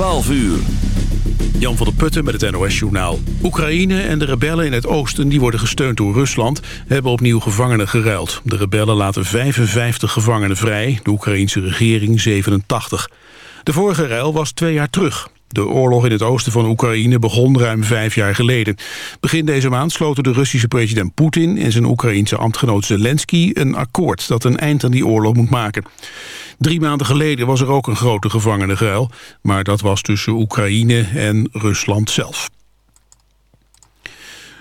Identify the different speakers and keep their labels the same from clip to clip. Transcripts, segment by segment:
Speaker 1: 12 uur.
Speaker 2: Jan van der Putten met het NOS-journaal. Oekraïne en de rebellen in het oosten, die worden gesteund door Rusland... hebben opnieuw gevangenen geruild. De rebellen laten 55 gevangenen vrij, de Oekraïense regering 87. De vorige ruil was twee jaar terug. De oorlog in het oosten van Oekraïne begon ruim vijf jaar geleden. Begin deze maand sloten de Russische president Poetin... en zijn Oekraïense ambtgenoot Zelensky een akkoord... dat een eind aan die oorlog moet maken. Drie maanden geleden was er ook een grote gevangenenruil... maar dat was tussen Oekraïne en Rusland zelf.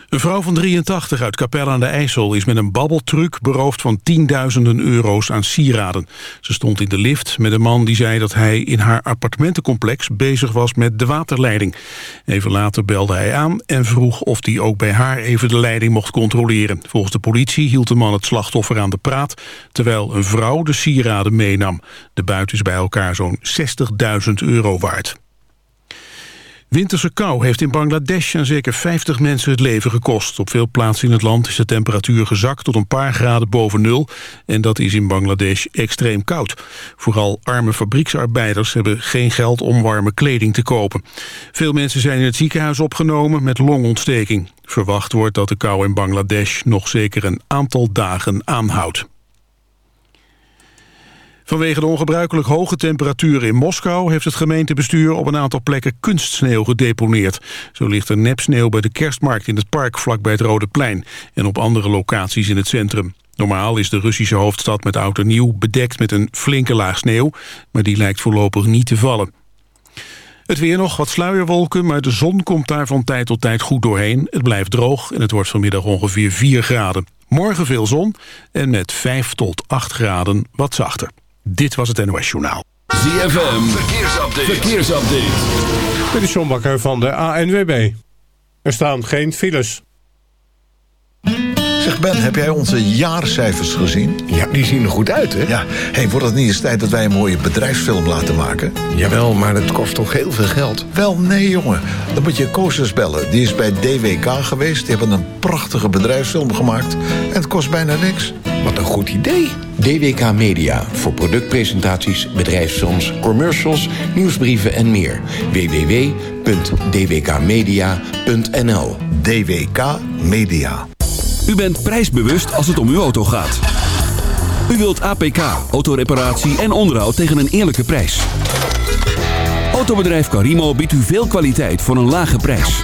Speaker 2: Een vrouw van 83 uit Capelle aan de IJssel is met een babbeltruc beroofd van tienduizenden euro's aan sieraden. Ze stond in de lift met een man die zei dat hij in haar appartementencomplex bezig was met de waterleiding. Even later belde hij aan en vroeg of hij ook bij haar even de leiding mocht controleren. Volgens de politie hield de man het slachtoffer aan de praat, terwijl een vrouw de sieraden meenam. De buit is bij elkaar zo'n 60.000 euro waard. Winterse kou heeft in Bangladesh aan zeker 50 mensen het leven gekost. Op veel plaatsen in het land is de temperatuur gezakt tot een paar graden boven nul. En dat is in Bangladesh extreem koud. Vooral arme fabrieksarbeiders hebben geen geld om warme kleding te kopen. Veel mensen zijn in het ziekenhuis opgenomen met longontsteking. Verwacht wordt dat de kou in Bangladesh nog zeker een aantal dagen aanhoudt. Vanwege de ongebruikelijk hoge temperaturen in Moskou... heeft het gemeentebestuur op een aantal plekken kunstsneeuw gedeponeerd. Zo ligt er nepsneeuw bij de kerstmarkt in het park vlakbij het Rode Plein... en op andere locaties in het centrum. Normaal is de Russische hoofdstad met oud en nieuw bedekt met een flinke laag sneeuw... maar die lijkt voorlopig niet te vallen. Het weer nog, wat sluierwolken, maar de zon komt daar van tijd tot tijd goed doorheen. Het blijft droog en het wordt vanmiddag ongeveer 4 graden. Morgen veel zon en met 5 tot 8 graden wat zachter. Dit was het NOS Journaal.
Speaker 1: ZFM, verkeersupdate. verkeersupdate.
Speaker 3: Dit is John Bakker van de ANWB. Er staan geen files.
Speaker 4: Zeg Ben, heb jij onze jaarcijfers gezien?
Speaker 5: Ja, die zien er goed uit, hè?
Speaker 4: Ja. hey, wordt het niet eens tijd dat wij een mooie bedrijfsfilm laten maken?
Speaker 5: Jawel, maar het kost toch heel veel geld?
Speaker 4: Wel, nee, jongen. Dan moet je Koosjes bellen. Die is bij DWK geweest. Die hebben een prachtige bedrijfsfilm gemaakt. En het kost bijna niks.
Speaker 5: Wat een goed idee. DWK Media voor productpresentaties, bedrijfsfilms, commercials, nieuwsbrieven en meer. www.dwkmedia.nl
Speaker 4: DWK Media.
Speaker 1: U bent prijsbewust als het om uw auto gaat. U wilt APK, autoreparatie en onderhoud tegen een eerlijke prijs. Autobedrijf Carimo biedt u veel kwaliteit voor een lage prijs.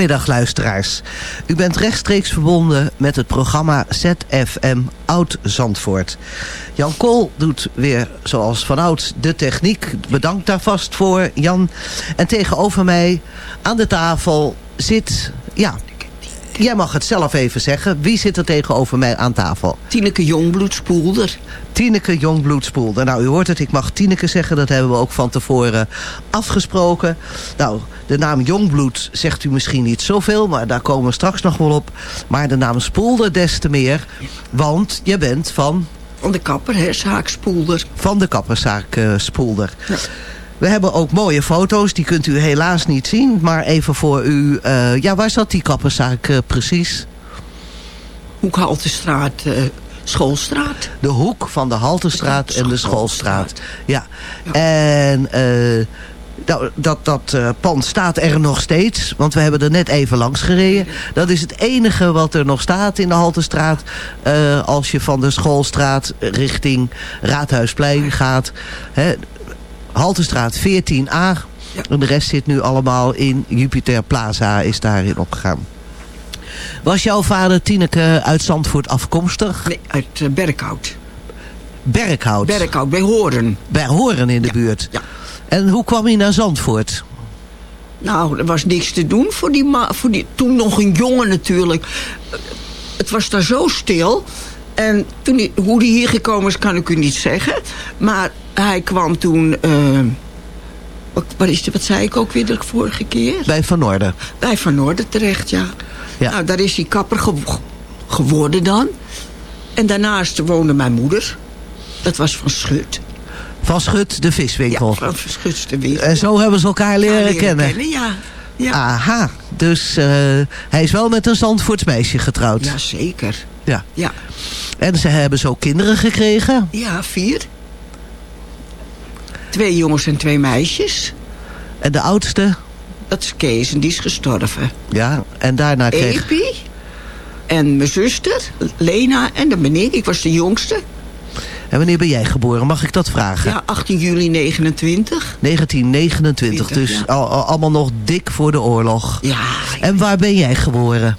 Speaker 6: Goedemiddag luisteraars. U bent rechtstreeks verbonden met het programma ZFM Oud Zandvoort. Jan Kool doet weer zoals vanouds de techniek. Bedankt daar vast voor Jan. En tegenover mij aan de tafel zit, ja, jij mag het zelf even zeggen. Wie zit er tegenover mij aan tafel?
Speaker 7: Tineke Jongbloedspoelder.
Speaker 6: Tineke Jongbloedspoelder. Nou, u hoort het, ik mag Tineke zeggen. Dat hebben we ook van tevoren afgesproken. Nou, de naam Jongbloed zegt u misschien niet zoveel, maar daar komen we straks nog wel op. Maar de naam Spoelder des te meer, want je bent van...
Speaker 7: Van de kapper, hè, zaak Spoelder.
Speaker 6: Van de kapperszaak eh, Spoelder. We hebben ook mooie foto's, die kunt u helaas niet zien. Maar even voor u, eh, ja, waar zat die kapperszaak eh, precies?
Speaker 7: Hoekhaltestraat, eh Schoolstraat.
Speaker 6: De hoek van de Haltestraat en de Schoolstraat. Ja. En eh, nou, dat, dat eh, pand staat er nog steeds. Want we hebben er net even langs gereden. Dat is het enige wat er nog staat in de Haltestraat. eh, als je van de Schoolstraat richting Raadhuisplein gaat. Hè, Haltestraat 14a. En de rest zit nu allemaal in Jupiter Plaza is daarin opgegaan. Was jouw vader Tineke uit Zandvoort afkomstig?
Speaker 7: Nee, uit uh, Berkhout.
Speaker 6: Berkhout?
Speaker 7: Berkhout, bij Horen.
Speaker 6: Bij Horen in de buurt?
Speaker 7: Ja.
Speaker 6: En hoe kwam hij naar Zandvoort?
Speaker 7: Nou, er was niks te doen voor die, voor die toen nog een jongen natuurlijk. Het was daar zo stil. En toen hij, hoe die hier gekomen is, kan ik u niet zeggen. Maar hij kwam toen... eh, wat, wat, is de, wat zei ik ook weer de vorige keer?
Speaker 6: Bij Van Noorden.
Speaker 7: Bij Van Noorden terecht, ja.
Speaker 6: Ja.
Speaker 7: Nou, daar is hij kapper gew- geworden dan. En daarnaast woonde mijn moeder. Dat was van Schut.
Speaker 6: Van Schut, de viswinkel.
Speaker 7: Ja, van Schut de winkel.
Speaker 6: En zo hebben ze elkaar leren,
Speaker 7: leren
Speaker 6: kennen.
Speaker 7: kennen, ja. Ja.
Speaker 6: Aha, dus eh, hij is wel met een Zandvoorts meisje getrouwd.
Speaker 7: Ja, zeker.
Speaker 6: Ja.
Speaker 7: Ja.
Speaker 6: En ze hebben zo kinderen gekregen.
Speaker 7: Ja, vier. Twee jongens en twee meisjes.
Speaker 6: En de oudste?
Speaker 7: Dat is Kees en die is gestorven.
Speaker 6: Ja, en daarna kreeg...
Speaker 7: Epi. En mijn zuster, Lena. En ben ik. Ik was de jongste.
Speaker 6: En wanneer ben jij geboren? Mag ik dat vragen?
Speaker 7: Ja, 18 juli 29.
Speaker 6: 1929,
Speaker 7: 20,
Speaker 6: dus
Speaker 7: ja.
Speaker 6: al, al- allemaal nog dik voor de oorlog.
Speaker 7: Ja.
Speaker 6: En waar ben jij geboren?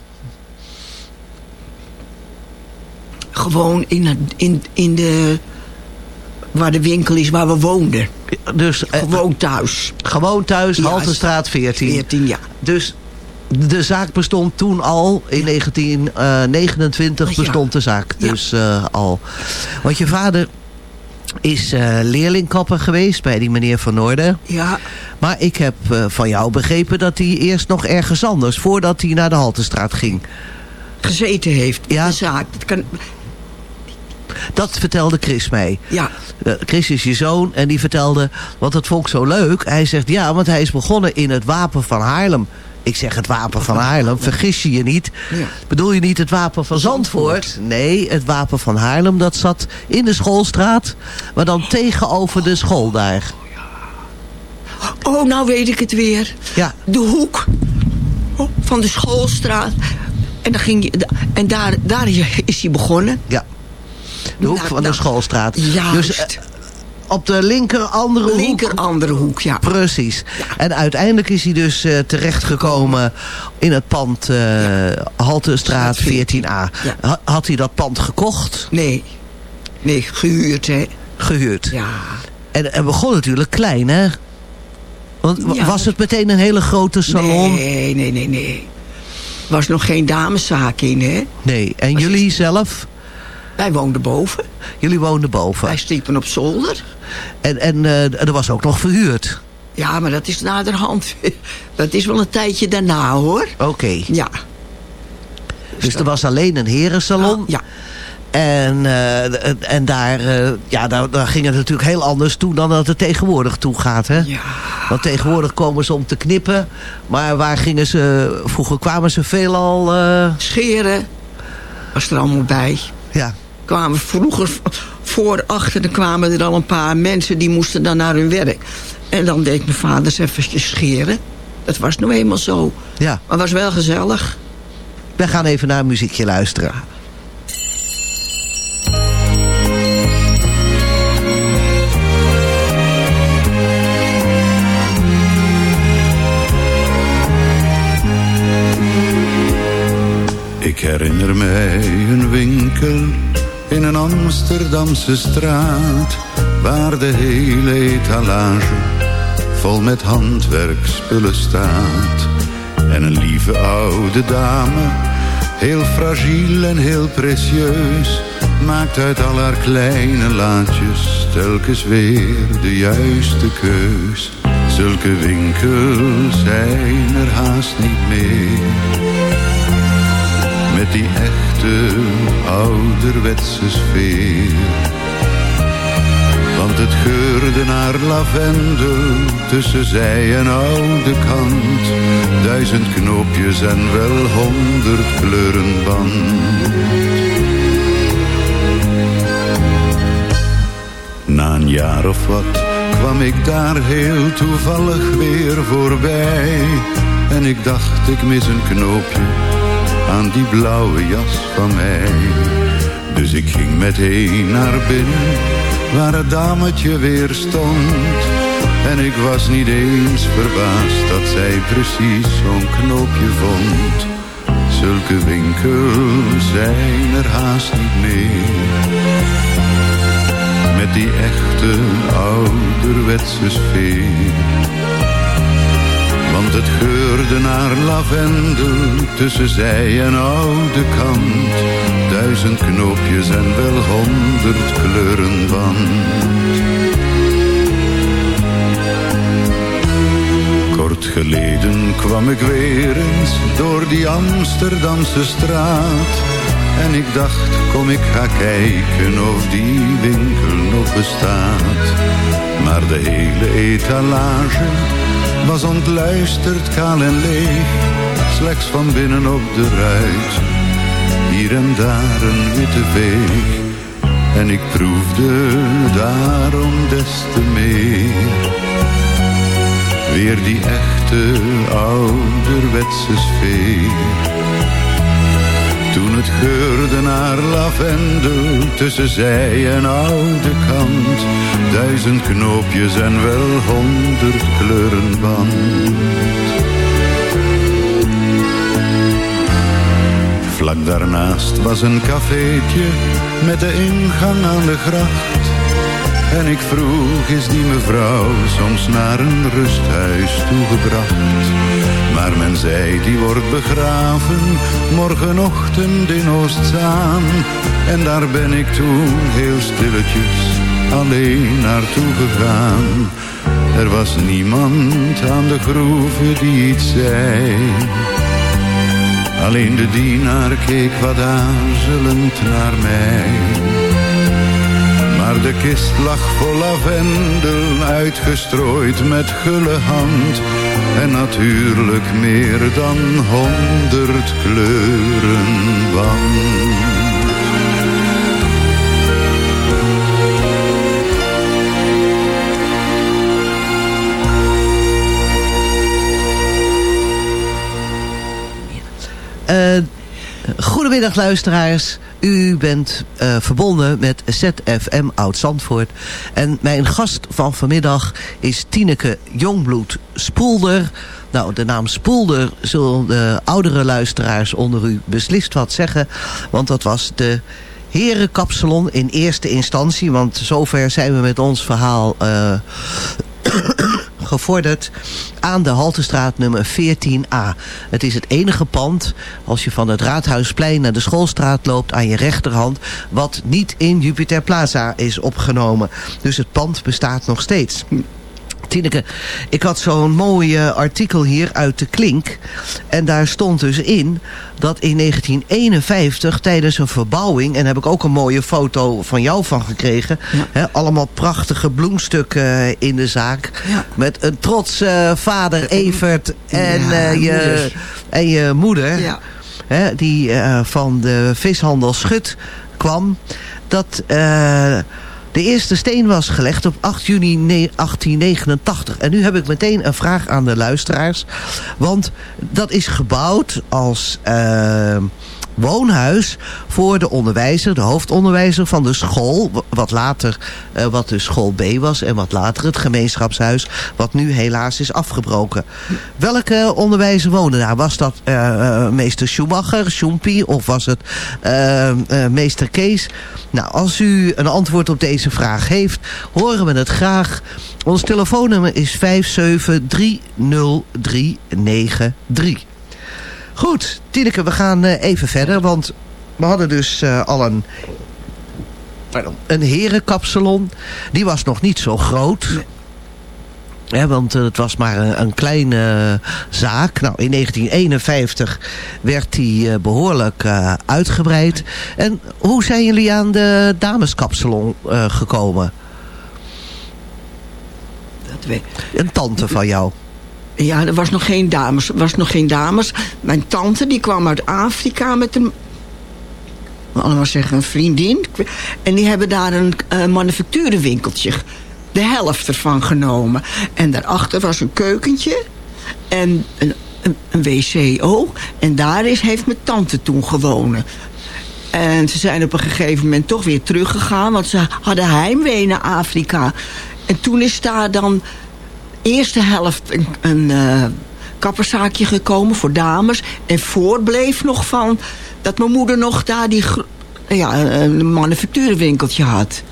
Speaker 7: Gewoon in, in, in de... Waar de winkel is waar we woonden.
Speaker 6: Dus, eh,
Speaker 7: Gewoon thuis.
Speaker 6: Gewoon thuis,
Speaker 7: Ja,
Speaker 6: Haltestraat 14.
Speaker 7: 14, ja.
Speaker 6: Dus de zaak bestond toen al, in 1929
Speaker 7: Ja.
Speaker 6: bestond de zaak dus eh, al. Want je vader is eh leerlingkapper geweest bij die meneer Van Noorden.
Speaker 7: Ja.
Speaker 6: Maar ik heb eh, van jou begrepen dat hij eerst nog ergens anders, voordat hij naar de Haltestraat ging.
Speaker 7: Gezeten heeft.
Speaker 6: Ja.
Speaker 7: De zaak. Dat kan,
Speaker 6: Dat vertelde Chris mij.
Speaker 7: ja.
Speaker 6: Eh, Chris is je zoon en die vertelde, want dat vond ik zo leuk. Hij zegt, ja, want hij is begonnen in het Wapen van Haarlem. Ik zeg het Wapen van Haarlem, vergis je je niet.
Speaker 7: Ja.
Speaker 6: Bedoel je niet het Wapen van Zandvoort? Nee, het Wapen van Haarlem, dat zat in de schoolstraat. Maar dan tegenover de school daar.
Speaker 7: Oh, nou weet ik het weer.
Speaker 6: Ja.
Speaker 7: De hoek van de schoolstraat. En, dan ging je, en daar, daar is hij begonnen.
Speaker 6: Ja. De hoek
Speaker 7: Nou,
Speaker 6: van de
Speaker 7: nou,
Speaker 6: schoolstraat.
Speaker 7: Juist.
Speaker 6: Dus eh, op de linker andere hoek.
Speaker 7: Linker andere hoek, ja.
Speaker 6: Precies. En uiteindelijk is hij dus eh, terechtgekomen in het pand eh Haltestraat 14a. Ha- Had hij dat pand gekocht?
Speaker 7: Nee. Nee, gehuurd, hè.
Speaker 6: Gehuurd.
Speaker 7: Ja.
Speaker 6: En het begon natuurlijk klein, hè? Want
Speaker 7: Ja.
Speaker 6: was het meteen een hele grote salon?
Speaker 7: Nee, nee, nee, nee. Er was nog geen dameszaak in, hè.
Speaker 6: Nee. En jullie zelf?
Speaker 7: Wij woonden boven.
Speaker 6: Jullie woonden boven.
Speaker 7: Wij sliepen op zolder.
Speaker 6: En, en eh, er was ook nog verhuurd?
Speaker 7: Ja, maar dat is naderhand. Dat is wel een tijdje daarna, hoor.
Speaker 6: Oké.
Speaker 7: Ja.
Speaker 6: Dus er was alleen een herensalon.
Speaker 7: Ja.
Speaker 6: En, eh, en daar, eh, ja, daar, daar ging het natuurlijk heel anders toe dan dat het tegenwoordig toe gaat. Hè?
Speaker 7: Ja.
Speaker 6: Want tegenwoordig komen ze om te knippen. Maar waar gingen ze... Vroeger kwamen ze veelal... eh
Speaker 7: Scheren was er allemaal bij.
Speaker 6: Ja.
Speaker 7: Kwamen vroeger voor, achter, dan kwamen er al een paar mensen... die moesten dan naar hun werk. En dan deed mijn vader eens eventjes scheren. Dat was nou eenmaal zo.
Speaker 6: Ja.
Speaker 7: Maar was wel gezellig.
Speaker 6: We gaan even naar een muziekje luisteren.
Speaker 8: Ik herinner mij een winkel in een Amsterdamse straat Waar de hele etalage vol met handwerkspullen staat. En een lieve oude dame, heel fragiel en heel precieus Maakt uit al haar kleine laadjes telkens weer de juiste keus. Zulke winkels zijn er haast niet meer met die echte ouderwetse sfeer. Want het geurde naar lavendel tussen zij en oude kant. Duizend knoopjes en wel honderd kleuren band. Na een jaar of wat kwam ik daar heel toevallig weer voorbij. En ik dacht ik mis een knoopje aan die blauwe jas van mij. Dus ik ging meteen naar binnen, waar het dametje weer stond. En ik was niet eens verbaasd dat zij precies zo'n knoopje vond. Zulke winkels zijn er haast niet meer. Met die echte ouderwetse sfeer. Het geurde naar lavendel tussen zij en oude kant. Duizend knoopjes en wel honderd kleuren band. Kort geleden kwam ik weer eens door die Amsterdamse straat. En ik dacht, kom ik ga kijken of die winkel nog bestaat. Maar de hele etalage was ontluisterd, kaal en leeg. Slechts van binnen op de ruit, hier en daar een witte veeg. En ik proefde daarom des te meer. Weer die echte ouderwetse sfeer. Toen het geurde naar lavendel tussen zij en oude kant. Duizend knoopjes en wel honderd kleuren band. Vlak daarnaast was een cafeetje met de ingang aan de gracht. En ik vroeg, is die mevrouw soms naar een rusthuis toegebracht? Maar men zei, die wordt begraven, morgenochtend in Oostzaan. En daar ben ik toen heel stilletjes alleen naartoe gegaan. Er was niemand aan de groeve die iets zei. Alleen de dienaar keek wat aarzelend naar mij. Maar de kist lag vol lavendel, uitgestrooid met gulle hand. En natuurlijk meer dan honderd kleuren band.
Speaker 6: Eh, Goedemiddag luisteraars. U bent eh, verbonden met ZFM Oud-Zandvoort. En mijn gast van vanmiddag is Tineke Jongbloed Spoelder. Nou, de naam Spoelder zullen de oudere luisteraars onder u beslist wat zeggen. Want dat was de herenkapsalon in eerste instantie. Want zover zijn we met ons verhaal... eh, gevorderd aan de Haltestraat nummer 14a. Het is het enige pand, als je van het Raadhuisplein naar de Schoolstraat loopt aan je rechterhand, wat niet in Jupiter Plaza is opgenomen. Dus het pand bestaat nog steeds. Tineke, ik had zo'n mooi eh, artikel hier uit de Klink. En daar stond dus in dat in 1951 tijdens een verbouwing... en daar heb ik ook een mooie foto van jou van gekregen... Allemaal prachtige bloemstukken in de zaak... met een trots eh, vader Evert en,
Speaker 7: Ja,
Speaker 6: eh, je,
Speaker 7: moeder.
Speaker 6: en je moeder... Die eh, van de vishandel Schut kwam... dat... eh, de eerste steen was gelegd op 8 juni ne- 1889. En nu heb ik meteen een vraag aan de luisteraars. Want dat is gebouwd als eh, woonhuis voor de onderwijzer, de hoofdonderwijzer van de school. wa- Wat later, eh, wat de school B was en wat later het gemeenschapshuis. Wat nu helaas is afgebroken. Welke onderwijzer woonde daar? Was dat eh, eh, meester Schumacher, Schoempie of was het meester Kees? Nou, als u een antwoord op deze vraag heeft, horen we het graag. Ons telefoonnummer is 5730393. Goed, Tineke, we gaan eh, even verder, want we hadden dus eh, al een, pardon, een herenkapsalon. Die was nog niet zo groot. Hè, want eh, het was maar een, een kleine zaak. Nou, in 1951 werd die eh, behoorlijk eh, uitgebreid. En hoe zijn jullie aan de dameskapsalon gekomen?
Speaker 7: Dat weet
Speaker 6: Een tante van jou.
Speaker 7: Ja, er was nog geen dames. Was nog geen dames. Mijn tante die kwam uit Afrika met een... Allemaal zeggen een vriendin. En die hebben daar een eh manufacturenwinkeltje. De helft ervan genomen. En daarachter was een keukentje. En een, een, een wco. En daar is, heeft mijn tante toen gewonnen. En ze zijn op een gegeven moment toch weer teruggegaan. Want ze hadden heimwee naar Afrika. En toen is daar dan eerste helft een, een eh, kapperszaakje gekomen voor dames. En voorbleef nog van dat mijn moeder nog daar die ja, een manufacturenwinkeltje had.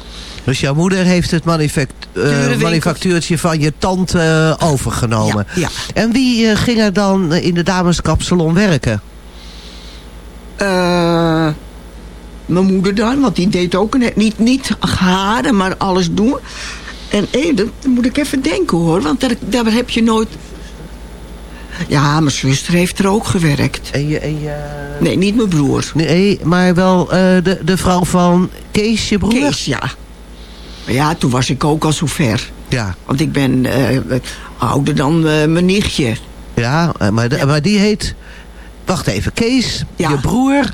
Speaker 6: Dus jouw moeder heeft het eh, manufactuurtje van je tante eh, overgenomen.
Speaker 7: Ja, ja.
Speaker 6: En wie ging er dan in de dameskapsalon werken?
Speaker 7: Mijn moeder dan, want die deed ook een, niet, niet haren, maar alles doen. En hé, dat moet ik even denken hoor, want daar, daar heb je nooit... Ja, mijn zuster heeft er ook gewerkt.
Speaker 6: En je, en je...
Speaker 7: Nee, niet mijn broer.
Speaker 6: Nee, maar wel eh, de, de vrouw van Kees, je broer?
Speaker 7: Kees, ja. Maar ja, toen was ik ook al zo ver.
Speaker 6: Ja.
Speaker 7: Want ik ben eh, ouder dan eh, mijn nichtje.
Speaker 6: Ja, maar, de- maar die heet... Wacht even, Kees, je broer...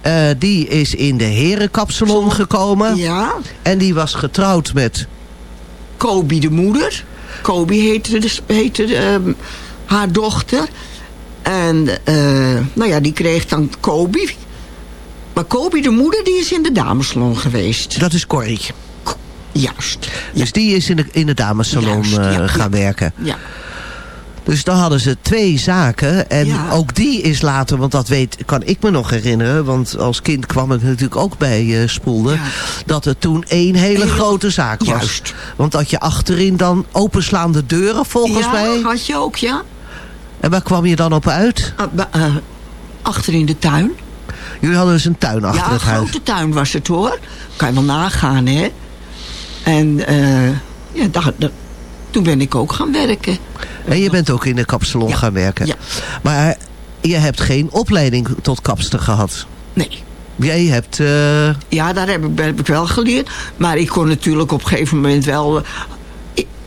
Speaker 6: eh, die is in de herenkapsalon gekomen.
Speaker 7: Ja.
Speaker 6: En die was getrouwd met...
Speaker 7: Kobi de moeder. Kobi heette, de, heette ehm, haar dochter. En eh, nou ja, die kreeg dan Kobi. Maar Kobi de moeder, die is in de damesalon geweest.
Speaker 6: Dat is Corrie.
Speaker 7: Juist.
Speaker 6: Dus die is in de, in de damesalon
Speaker 7: Juist,
Speaker 6: eh,
Speaker 7: ja,
Speaker 6: gaan werken.
Speaker 7: Ja.
Speaker 6: Dus dan hadden ze twee zaken. En
Speaker 7: Ja.
Speaker 6: ook die is later, want dat weet, kan ik me nog herinneren. Want als kind kwam ik natuurlijk ook bij eh Spoelde. Dat het toen één hele grote zaak was.
Speaker 7: Juist.
Speaker 6: Want dat je achterin dan openslaande deuren volgens
Speaker 7: ja,
Speaker 6: mij.
Speaker 7: had je ook, ja.
Speaker 6: En waar kwam je dan op uit?
Speaker 7: Ah, eh, achter in de tuin.
Speaker 6: Jullie hadden dus een tuin achter
Speaker 7: ja,
Speaker 6: het
Speaker 7: een
Speaker 6: huis.
Speaker 7: grote tuin was het hoor. Kan je wel nagaan, hè. En eh, ja, toen ben ik ook gaan werken.
Speaker 6: En je bent ook in de kapsalon gaan werken.
Speaker 7: Ja.
Speaker 6: Maar je hebt geen opleiding tot kapster gehad.
Speaker 7: Nee.
Speaker 6: Jij hebt... eh,
Speaker 7: Ja, daar heb ik, heb ik wel geleerd. Maar ik kon natuurlijk op een gegeven moment wel...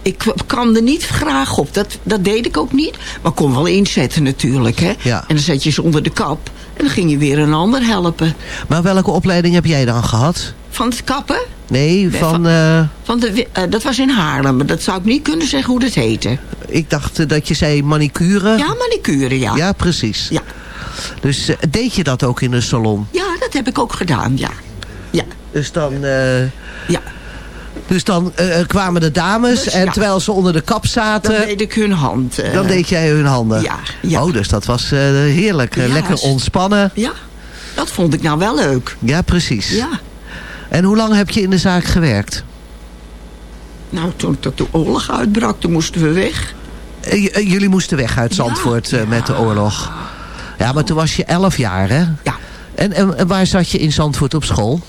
Speaker 7: Ik, kwam er niet graag op. Dat, dat deed ik ook niet. Maar kon wel inzetten natuurlijk. Hè?
Speaker 6: Ja.
Speaker 7: En dan zet je ze onder de kap. En dan ging je weer een ander helpen.
Speaker 6: Maar welke opleiding heb jij dan gehad?
Speaker 7: Van het kappen?
Speaker 6: Nee, van...
Speaker 7: van-
Speaker 6: eh,
Speaker 7: Van de, eh, dat was in Haarlem. Maar dat zou ik niet kunnen zeggen hoe dat heette.
Speaker 6: ik dacht eh, dat je zei manicure.
Speaker 7: Ja, manicure, ja.
Speaker 6: Ja, precies.
Speaker 7: Ja.
Speaker 6: Dus deed je dat ook in de salon?
Speaker 7: Ja, dat heb ik ook gedaan, ja. Ja.
Speaker 6: Dus dan...
Speaker 7: ja.
Speaker 6: Dus dan eh, kwamen de dames
Speaker 7: Dus,
Speaker 6: en
Speaker 7: ja.
Speaker 6: terwijl ze onder de kap zaten...
Speaker 7: Dan deed ik hun hand. eh,
Speaker 6: dan deed jij hun handen?
Speaker 7: Ja, ja.
Speaker 6: Oh, dus dat was eh, heerlijk. Eh,
Speaker 7: Ja,
Speaker 6: Lekker ontspannen.
Speaker 7: Ja, dat vond ik nou wel leuk.
Speaker 6: Ja, precies.
Speaker 7: Ja.
Speaker 6: En hoe lang heb je in de zaak gewerkt?
Speaker 7: Nou, toen, de oorlog uitbrak, toen moesten we weg.
Speaker 6: Eh, eh, jullie moesten weg uit Zandvoort eh, met de oorlog. Ja, maar toen was je elf jaar, hè?
Speaker 7: Ja.
Speaker 6: En, en, en waar zat je in Zandvoort op school?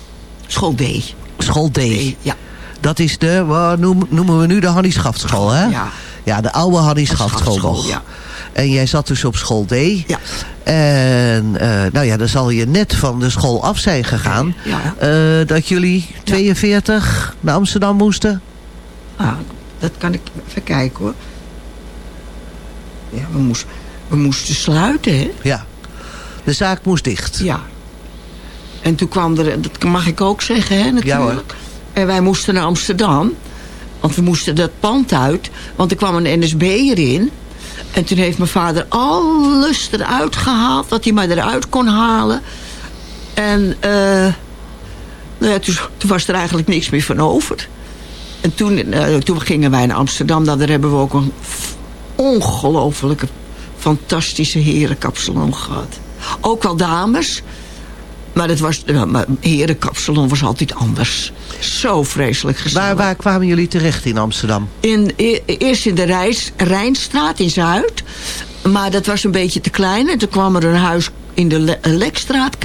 Speaker 7: School D.
Speaker 6: School D.
Speaker 7: ja.
Speaker 6: Dat is de, wat noem- noemen we nu de Hannie Schaftschool, hè?
Speaker 7: Ja.
Speaker 6: Ja, de oude Hannie Schaftschool nog.
Speaker 7: ja.
Speaker 6: En jij zat dus op school D.
Speaker 7: Ja.
Speaker 6: En eh, nou ja, dan zal je net van de school af zijn gegaan.
Speaker 7: Ja.
Speaker 6: eh, dat jullie 42 naar Amsterdam moesten.
Speaker 7: Ah, dat kan ik even kijken hoor. Ja, we, moest, we moesten sluiten, hè?
Speaker 6: Ja. De zaak moest dicht.
Speaker 7: Ja. En toen kwam er, dat mag ik ook zeggen, hè, natuurlijk.
Speaker 6: Ja, hoor.
Speaker 7: En wij moesten naar Amsterdam. Want we moesten dat pand uit. Want er kwam een NSB erin. En toen heeft mijn vader alles eruit gehaald. Wat hij maar eruit kon halen. En eh, nou ja, toen, was er eigenlijk niks meer van over. En toen, eh, toen gingen wij naar Amsterdam. Nou, daar hebben we ook een ongelofelijke, fantastische herenkapsalon gehad. Ook wel dames. Maar het was, maar herenkapsalon was altijd anders. Zo vreselijk gezellig.
Speaker 6: Waar, waar kwamen jullie terecht in Amsterdam?
Speaker 7: In, e- eerst in de Rijs, Rijnstraat in Zuid. Maar dat was een beetje te klein. En toen kwam er een huis in de Le- Lekstraat.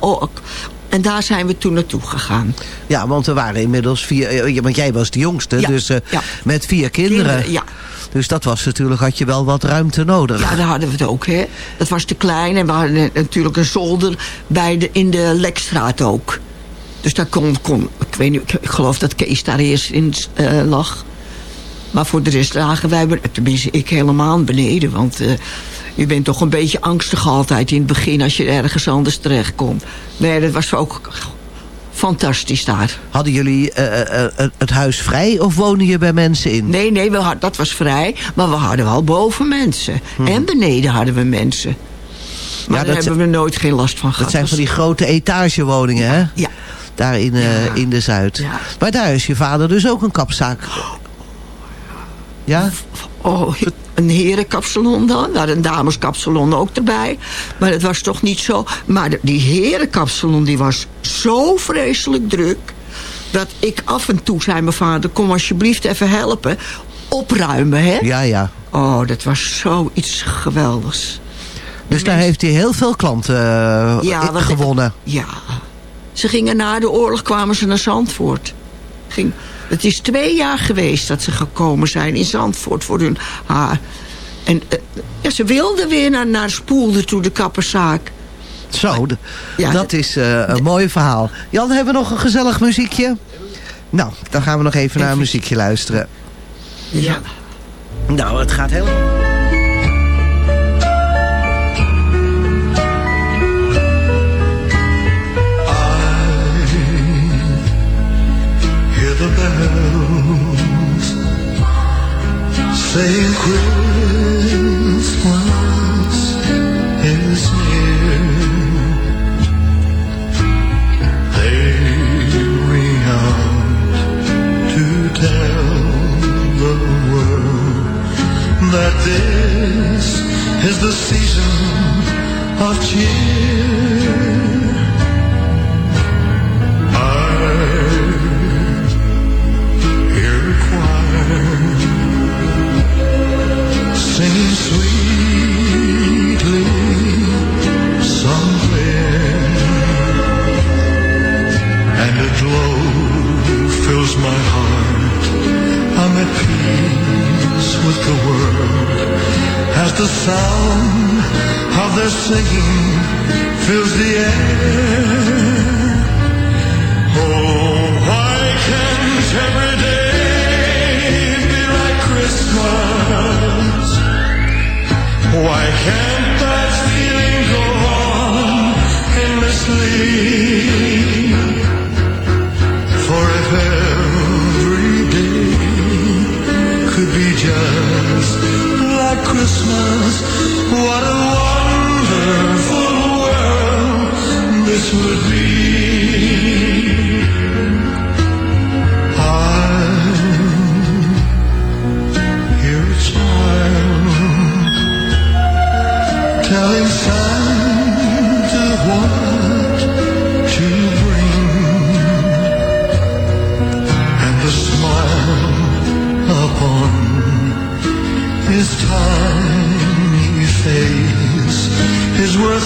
Speaker 7: ook. En daar zijn we toen naartoe gegaan.
Speaker 6: Ja, want er waren inmiddels vier... eh, Want jij was de jongste,
Speaker 7: Ja,
Speaker 6: dus eh,
Speaker 7: ja.
Speaker 6: met vier kinderen.
Speaker 7: Kinderen, ja.
Speaker 6: Dus dat was natuurlijk, had je wel wat ruimte nodig.
Speaker 7: Ja, daar hadden we het ook, hè. Dat was te klein. En we hadden natuurlijk een zolder bij de, in de Lekstraat ook. Dus daar kon, kon ik weet niet, ik geloof dat Kees daar eerst in eh, lag. Maar voor de rest lagen wij, tenminste ik helemaal beneden. Want je bent toch een beetje angstig altijd in het begin als je ergens anders terechtkomt. Nee, dat was ook fantastisch daar.
Speaker 6: Hadden jullie eh, eh, eh, het huis vrij of woonde je bij mensen in?
Speaker 7: Nee, nee, we had, dat was vrij. Maar we hadden wel boven mensen. En beneden hadden we mensen. Maar
Speaker 6: dat
Speaker 7: daar hebben we nooit geen last van gehad.
Speaker 6: Dat zijn van die grote etagewoningen, hè?
Speaker 7: Ja.
Speaker 6: Daar in, eh, in de Zuid. Maar daar is je vader dus ook een kapzaak. Ja?
Speaker 7: Oh, een herenkapsalon dan. We hadden een dameskapsalon ook erbij. Maar het was toch niet zo. Maar de- die herenkapsalon die was zo vreselijk druk. Dat ik af en toe zei mijn vader... kom alsjeblieft even helpen. Opruimen, hè?
Speaker 6: Ja, ja.
Speaker 7: Oh, dat was zoiets geweldigs.
Speaker 6: Dus daar heeft hij heel veel klanten
Speaker 7: Ja, want-
Speaker 6: gewonnen.
Speaker 7: Ja. Ze gingen na de oorlog kwamen ze naar Zandvoort. Ging, het is twee jaar geweest dat ze gekomen zijn in Zandvoort voor hun haar. En eh, ja, ze wilden weer naar, naar Spoelde toe, de kapperszaak.
Speaker 6: Zo,
Speaker 7: Ja,
Speaker 6: dat is eh, een mooi verhaal. Jan, hebben we nog een gezellig muziekje? Nou, dan gaan we nog even naar een muziekje luisteren.
Speaker 7: Ja.
Speaker 6: Nou, het gaat helemaal...
Speaker 9: saying Christmas is near. They ring out to tell the world that this is the season of cheer. The sound of their singing fills the air. Oh, why can't every day be like Christmas? Why can't that feeling go on endlessly? Christmas. What a wonderful world this would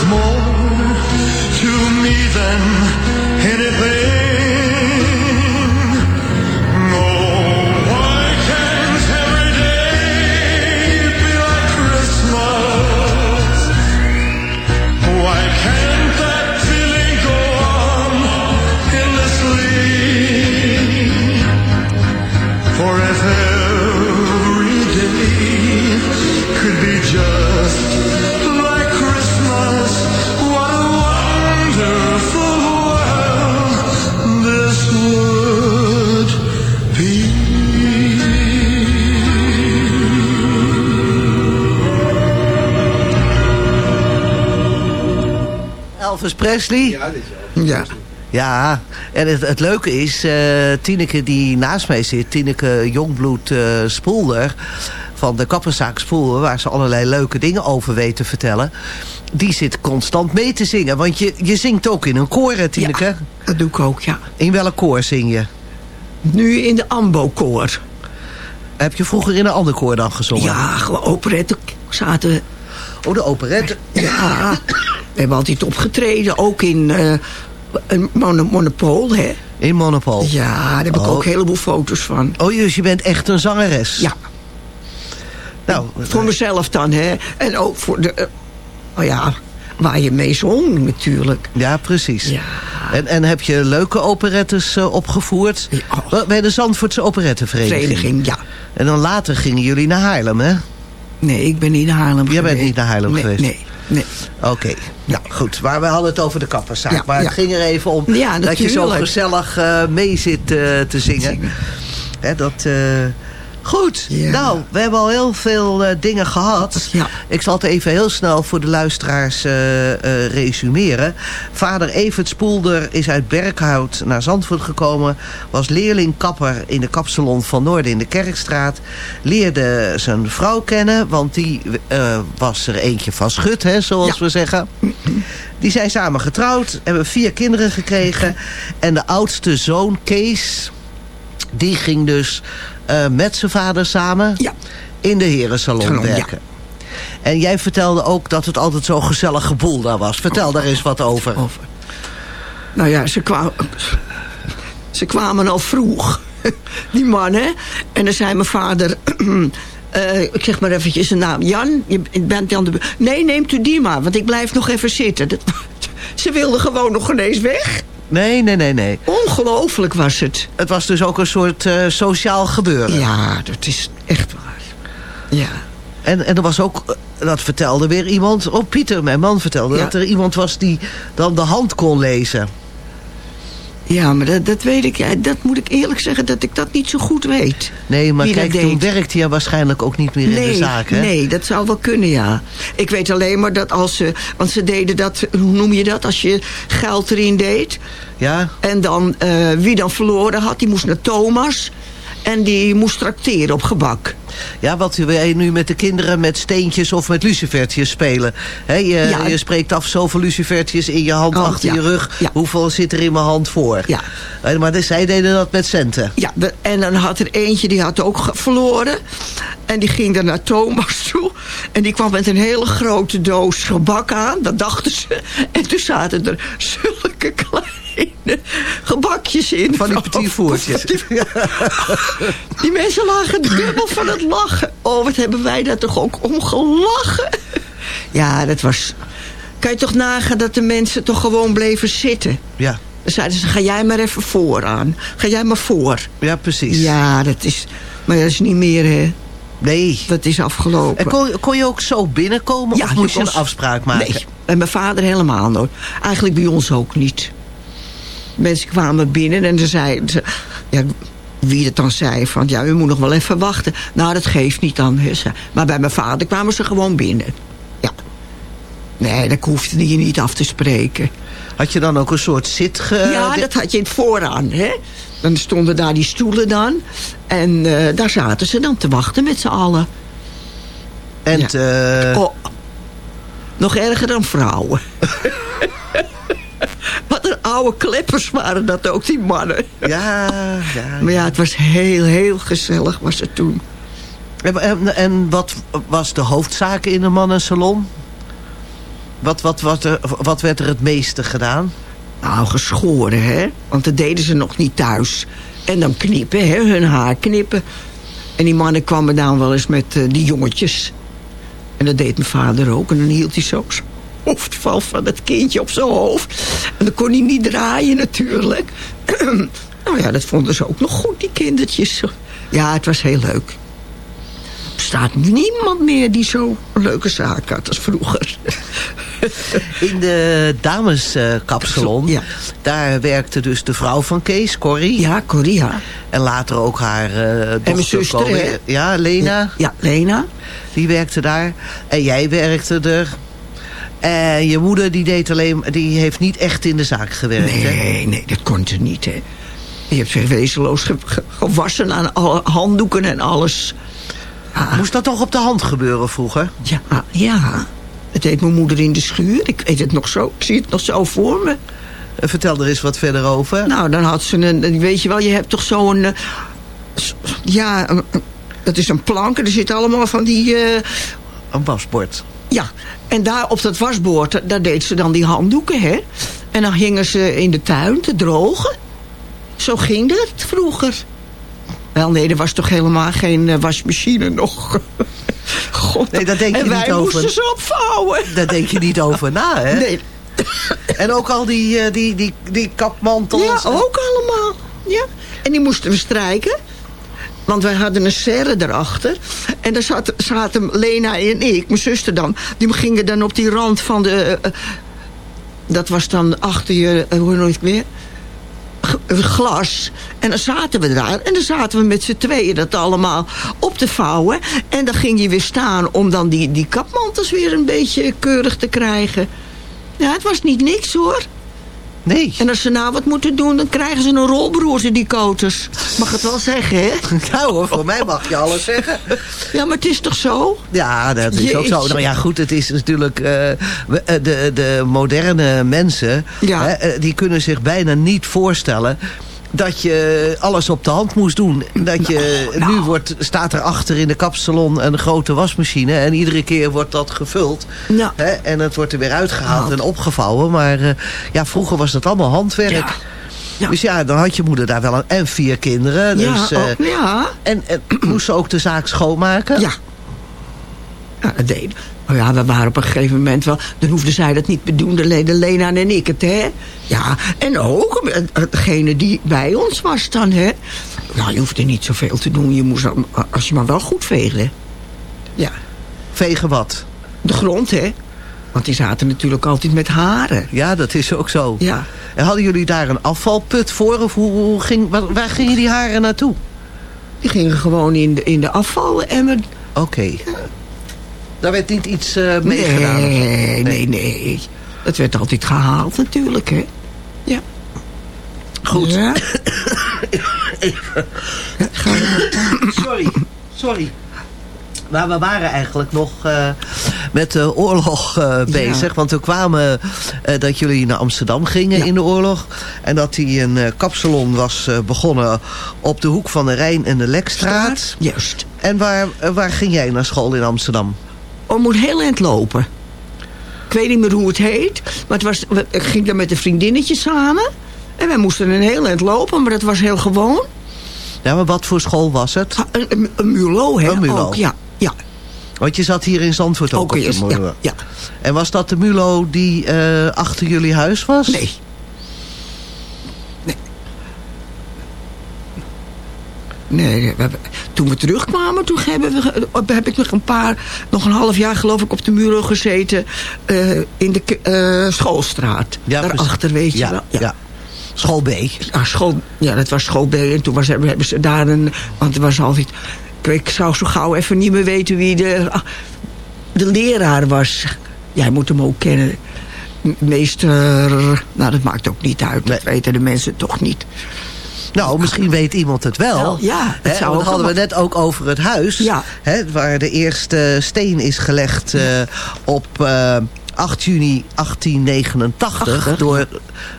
Speaker 9: more to me than anything.
Speaker 6: Elvis Presley?
Speaker 10: Ja, dit is
Speaker 7: Ja.
Speaker 6: Ja, en het, het leuke is, eh Tineke die naast mij zit, Tineke Jongbloed eh Spoelder van de kapperszaak Spoelder, waar ze allerlei leuke dingen over weet te vertellen, die zit constant mee te zingen. Want je, je zingt ook in een koor, hè, Tineke?
Speaker 7: dat doe ik ook, ja.
Speaker 6: In welk koor zing je?
Speaker 7: Nu in de Ambo-koor.
Speaker 6: Heb je vroeger in een ander koor dan gezongen?
Speaker 7: Ja, gewoon operette zaten we.
Speaker 6: Oh, de operette?
Speaker 7: Ja, we hebben altijd opgetreden, ook in eh een mono Monopool, hè.
Speaker 6: In Monopol?
Speaker 7: Ja, daar heb ik
Speaker 6: Oh.
Speaker 7: ook een heleboel foto's van.
Speaker 6: Oh, dus je bent echt een zangeres?
Speaker 7: Ja.
Speaker 6: Nou,
Speaker 7: Voor mezelf dan, hè. En ook voor de... eh, oh ja, waar je mee zong natuurlijk.
Speaker 6: Ja, precies.
Speaker 7: Ja.
Speaker 6: En, en heb je leuke operettes eh, opgevoerd? Bij de Zandvoortse operettenvereniging?
Speaker 7: Vereniging, ja.
Speaker 6: En dan later gingen jullie naar Haarlem, hè?
Speaker 7: Nee, ik ben niet naar Haarlem
Speaker 6: Jij bent
Speaker 7: geweest.
Speaker 6: niet naar Haarlem
Speaker 7: Nee,
Speaker 6: geweest?
Speaker 7: Nee, nee.
Speaker 6: Oké, nou goed. Maar we hadden het over de kapperszaak.
Speaker 7: Ja,
Speaker 6: maar het ging er even om dat je zo gezellig eh, mee zit eh, te zingen. Hè, dat... eh, Goed, nou, we hebben al heel veel eh, dingen gehad. Ik zal het even heel snel voor de luisteraars eh, eh, resumeren. Vader Evert Spoelder is uit Berkhout naar Zandvoort gekomen. Was leerling kapper in de kapsalon van Noorden in de Kerkstraat. Leerde zijn vrouw kennen, want die was er eentje van schut, hè, zoals we zeggen. Die zijn samen getrouwd, hebben vier kinderen gekregen. En de oudste zoon, Kees, die ging dus eh, met zijn vader samen in de herensalon
Speaker 7: Salon, ja.
Speaker 6: werken. En jij vertelde ook dat het altijd zo'n gezellig geboel daar was. Vertel daar eens wat over.
Speaker 7: Nou ja, ze kwamen, ze kwamen al vroeg, die mannen. En dan zei mijn vader... eh, ik zeg maar eventjes zijn naam. Jan, je bent Jan de... Nee, neemt u die maar, want ik blijf nog even zitten. Dat, ze wilden gewoon nog ineens weg.
Speaker 6: Nee, nee, nee, nee.
Speaker 7: Ongelooflijk was het.
Speaker 6: Het was dus ook een soort eh, sociaal gebeuren.
Speaker 7: Ja, dat is echt waar. Ja.
Speaker 6: En, en er was ook, eh, dat vertelde weer iemand... Oh, Pieter, mijn man vertelde
Speaker 7: Ja.
Speaker 6: dat er iemand was die dan de hand kon lezen.
Speaker 7: Ja, maar dat, dat weet ik. ja, Dat moet ik eerlijk zeggen dat ik dat niet zo goed weet.
Speaker 6: Nee, maar kijk, toen werkte hij waarschijnlijk ook niet meer in de zaak, hè?
Speaker 7: Nee, dat zou wel kunnen, ja. Ik weet alleen maar dat als ze... Want ze deden dat, hoe noem je dat? Als je geld erin deed.
Speaker 6: Ja.
Speaker 7: En dan, eh, wie dan verloren had, die moest naar Thomas. En die moest tracteren op gebak.
Speaker 6: Ja, wat wij nu met de kinderen met steentjes of met lucifertjes spelen. Je,
Speaker 7: Ja.
Speaker 6: je spreekt af zoveel lucifertjes in je hand
Speaker 7: Oh,
Speaker 6: achter
Speaker 7: ja.
Speaker 6: je rug. Hoeveel zit er in mijn hand voor?
Speaker 7: Ja.
Speaker 6: Eh, Maar zij deden dat met centen.
Speaker 7: Ja, de- en dan had er eentje, die had ook verloren. En die ging dan naar Thomas toe. En die kwam met een hele grote doos gebak aan. Dat dachten ze. En toen zaten er zulke kleine gebakjes in.
Speaker 6: Van die petit voertjes.
Speaker 7: Die mensen lagen dubbel van het lachen. Oh, wat hebben wij daar toch ook om gelachen. Ja, dat was... Kan je toch nagaan dat de mensen toch gewoon bleven zitten?
Speaker 6: Ja.
Speaker 7: Dan zeiden ze, ga jij maar even vooraan. Ga jij maar voor.
Speaker 6: Ja, precies.
Speaker 7: Ja, dat is... Maar dat is niet meer, hè.
Speaker 6: Nee.
Speaker 7: Dat is afgelopen.
Speaker 6: En kon, kon je ook zo binnenkomen
Speaker 7: Ja,
Speaker 6: of moest je
Speaker 7: je
Speaker 6: een afspraak maken?
Speaker 7: Nee, en mijn vader helemaal nooit. Eigenlijk bij ons ook niet. Mensen kwamen binnen en ze zeiden... Ze, ja, wie het dan zei van, ja, u moet nog wel even wachten. Nou, dat geeft niet dan. Maar bij mijn vader kwamen ze gewoon binnen. Ja. Nee, dat hoefde je niet af te spreken.
Speaker 6: Had je dan ook een soort zit...
Speaker 7: ja, dat had je in het vooraan, hè. Dan stonden daar die stoelen dan. En eh, daar zaten ze dan te wachten met z'n allen.
Speaker 6: En
Speaker 7: Ja. Oh, nog erger dan vrouwen. Oude kleppers waren dat ook, die mannen.
Speaker 6: Ja, ja.
Speaker 7: Maar ja, het was heel, heel gezellig was het toen.
Speaker 6: En, en, en wat was de hoofdzaak in een mannensalon? Wat, wat, wat, er, wat werd er het meeste gedaan?
Speaker 7: Nou, geschoren, hè. Want dat deden ze nog niet thuis. En dan knippen, hè. Hun haar knippen. En die mannen kwamen dan wel eens met eh, die jongetjes. En dat deed mijn vader ook. En dan hield hij zo zijn hoofdval van het kindje op zijn hoofd. En dan kon hij niet draaien natuurlijk. nou ja, dat vonden ze ook nog goed, die kindertjes. Ja, het was heel leuk. Er staat niemand meer die zo'n leuke zaak had als vroeger.
Speaker 6: In de dameskapsalon,
Speaker 7: Ja.
Speaker 6: daar werkte dus de vrouw van Kees, Corrie.
Speaker 7: Ja, Corrie, ja.
Speaker 6: En later ook haar eh dochter.
Speaker 7: mijn zuster?
Speaker 6: Ja, Lena.
Speaker 7: Ja, Lena.
Speaker 6: Die werkte daar. En jij werkte er. En je moeder die deed alleen, die heeft niet echt in de zaak gewerkt. hè?
Speaker 7: Nee, nee, dat kon ze niet, hè. Je hebt zich wezenloos ge- ge- gewassen aan alle handdoeken en alles.
Speaker 6: Moest dat toch op de hand gebeuren vroeger?
Speaker 7: Ja, ja. Het deed mijn moeder in de schuur. Ik weet het nog zo. Ik zie het nog zo voor me.
Speaker 6: Eh, Vertel er eens wat verder over.
Speaker 7: Nou, dan had ze een... Weet je wel, je hebt toch zo'n... eh, ja, dat is een plank. En er zitten allemaal van die... eh,
Speaker 6: Een wasbord.
Speaker 7: Ja, en daar op dat wasbord, daar deed ze dan die handdoeken, hè. En dan hingen ze in de tuin te drogen. Zo ging dat vroeger. Wel, nee, er was toch helemaal geen eh, wasmachine nog. God,
Speaker 6: Nee, daar denk je
Speaker 7: en wij
Speaker 6: niet over.
Speaker 7: moesten ze opvouwen.
Speaker 6: Daar denk je niet over na, hè?
Speaker 7: Nee.
Speaker 6: En ook al die, eh, die, die, die kapmantels.
Speaker 7: Ja, ook allemaal. Ja. En die moesten we strijken. Want wij hadden een serre erachter. En daar zat, zaten Lena en ik, mijn zuster dan. Die gingen dan op die rand van de... eh, eh, dat was dan achter je... eh, hoe? G- eh, glas. En dan zaten we daar. En dan zaten we met z'n tweeën dat allemaal op te vouwen. En dan ging je weer staan om dan die, die kapmantels weer een beetje keurig te krijgen. Ja, het was niet niks hoor.
Speaker 6: Nee.
Speaker 7: En als ze nou wat moeten doen, dan krijgen ze een rolbroers in die koters. Mag het wel zeggen, hè?
Speaker 6: Nou hoor, voor mij mag je alles zeggen.
Speaker 7: Ja, maar het is toch zo?
Speaker 6: Ja, dat is ook zo.
Speaker 7: Jeetje.
Speaker 6: Nou ja, goed, het is natuurlijk... eh, eh, de, de moderne mensen,
Speaker 7: Ja.
Speaker 6: hè, eh, die kunnen zich bijna niet voorstellen... dat je alles op de hand moest doen. Dat je,
Speaker 7: Nou,
Speaker 6: nu wordt, staat er achter in de kapsalon een grote wasmachine... en iedere keer wordt dat gevuld.
Speaker 7: Ja.
Speaker 6: Hè, en het wordt er weer uitgehaald en opgevouwen. Maar eh, ja, vroeger was dat allemaal handwerk.
Speaker 7: Ja. Ja.
Speaker 6: Dus ja, dan had je moeder daar wel een... En vier kinderen.
Speaker 7: Ja,
Speaker 6: Dus, eh,
Speaker 7: ook, ja.
Speaker 6: en, en moest ze ook de zaak schoonmaken?
Speaker 7: Ja. Ja, dat deed. Oh ja, we waren op een gegeven moment wel... Dan hoefde zij dat niet dan deden Lena en ik het, hè. Ja, en ook eh, degene die bij ons was dan, hè. Nou, je hoefde niet zoveel te doen. Je moest, dan- als je maar wel goed veegde. Ja,
Speaker 6: Vegen wat?
Speaker 7: de grond, hè. Want die zaten natuurlijk altijd met haren.
Speaker 6: Ja, dat is ook zo.
Speaker 7: Ja.
Speaker 6: En hadden jullie daar een afvalput voor? Of hoe, hoe ging, waar, waar gingen die haren naartoe?
Speaker 7: Die gingen gewoon in de, in de afvalemmer.
Speaker 6: Oké. Daar werd niet iets eh mee gedaan?
Speaker 7: Nee, nee, nee. Dat werd altijd gehaald natuurlijk, hè. Ja.
Speaker 6: Goed.
Speaker 7: Ja.
Speaker 6: Sorry, sorry. Maar we waren eigenlijk nog eh, met de oorlog eh, bezig. Want we kwamen dat jullie naar Amsterdam gingen in de oorlog. En dat die een kapsalon was begonnen op de hoek van de Rijn en de Lekstraat.
Speaker 7: Juist.
Speaker 6: En waar, waar ging jij naar school in Amsterdam?
Speaker 7: Oh, moet heel eind lopen. Ik weet niet meer hoe het heet. Maar het was, ik ging daar met een vriendinnetje samen. En wij moesten een heel eind lopen, maar dat was heel gewoon.
Speaker 6: Ja, maar wat voor school was het?
Speaker 7: Een, een, een mulo, hè?
Speaker 6: Een mulo.
Speaker 7: Ook, ja. ja.
Speaker 6: Want je zat hier in Zandvoort ook,
Speaker 7: Ook
Speaker 6: op de
Speaker 7: ja,
Speaker 6: Mulo.
Speaker 7: ja.
Speaker 6: En was dat de Mulo die eh, achter jullie huis was?
Speaker 7: Nee. Nee, we hebben- toen we terugkwamen, toen hebben we, heb ik nog een paar, nog een half jaar geloof ik op de muur gezeten eh, in de eh, schoolstraat.
Speaker 6: Ja,
Speaker 7: Daarachter, weet je
Speaker 6: ja,
Speaker 7: wel.
Speaker 6: ja. School B.
Speaker 7: Ja, school, ja, dat was school B. En toen was, hebben ze daar een... Want er was altijd... Ik, ik zou zo gauw even niet meer weten wie de, ah, de leraar was. Jij moet hem ook kennen. Meester, nou dat maakt ook niet uit. Dat weten de mensen toch niet.
Speaker 6: Nou, misschien weet iemand het wel.
Speaker 7: Wel, ja, ook
Speaker 6: hadden we net ook over het huis.
Speaker 7: Ja.
Speaker 6: Waar de eerste steen is gelegd eh, op eh, 8 juni 1889... door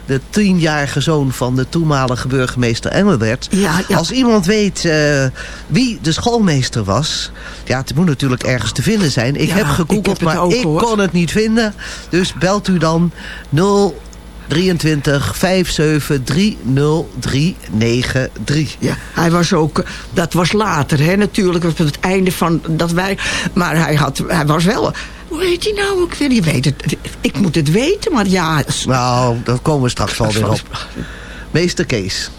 Speaker 6: de tienjarige zoon van de toenmalige burgemeester Engelbert.
Speaker 7: Ja, ja.
Speaker 6: Als iemand weet eh, wie de schoolmeester was... ja, het moet natuurlijk ergens te vinden zijn. Ik
Speaker 7: Ja,
Speaker 6: heb gegoogeld, maar ik kon het niet vinden. Dus belt u dan 0... 23 57 30393.
Speaker 7: Ja, hij was ook, eh, dat was later, hè, natuurlijk, op het einde van dat wij. Maar hij, had, hij was wel. Hoe heet hij nou? Ik weet, je weet het. Ik moet het weten, maar ja.
Speaker 6: Nou, daar komen we straks wel weer op. Meester Kees.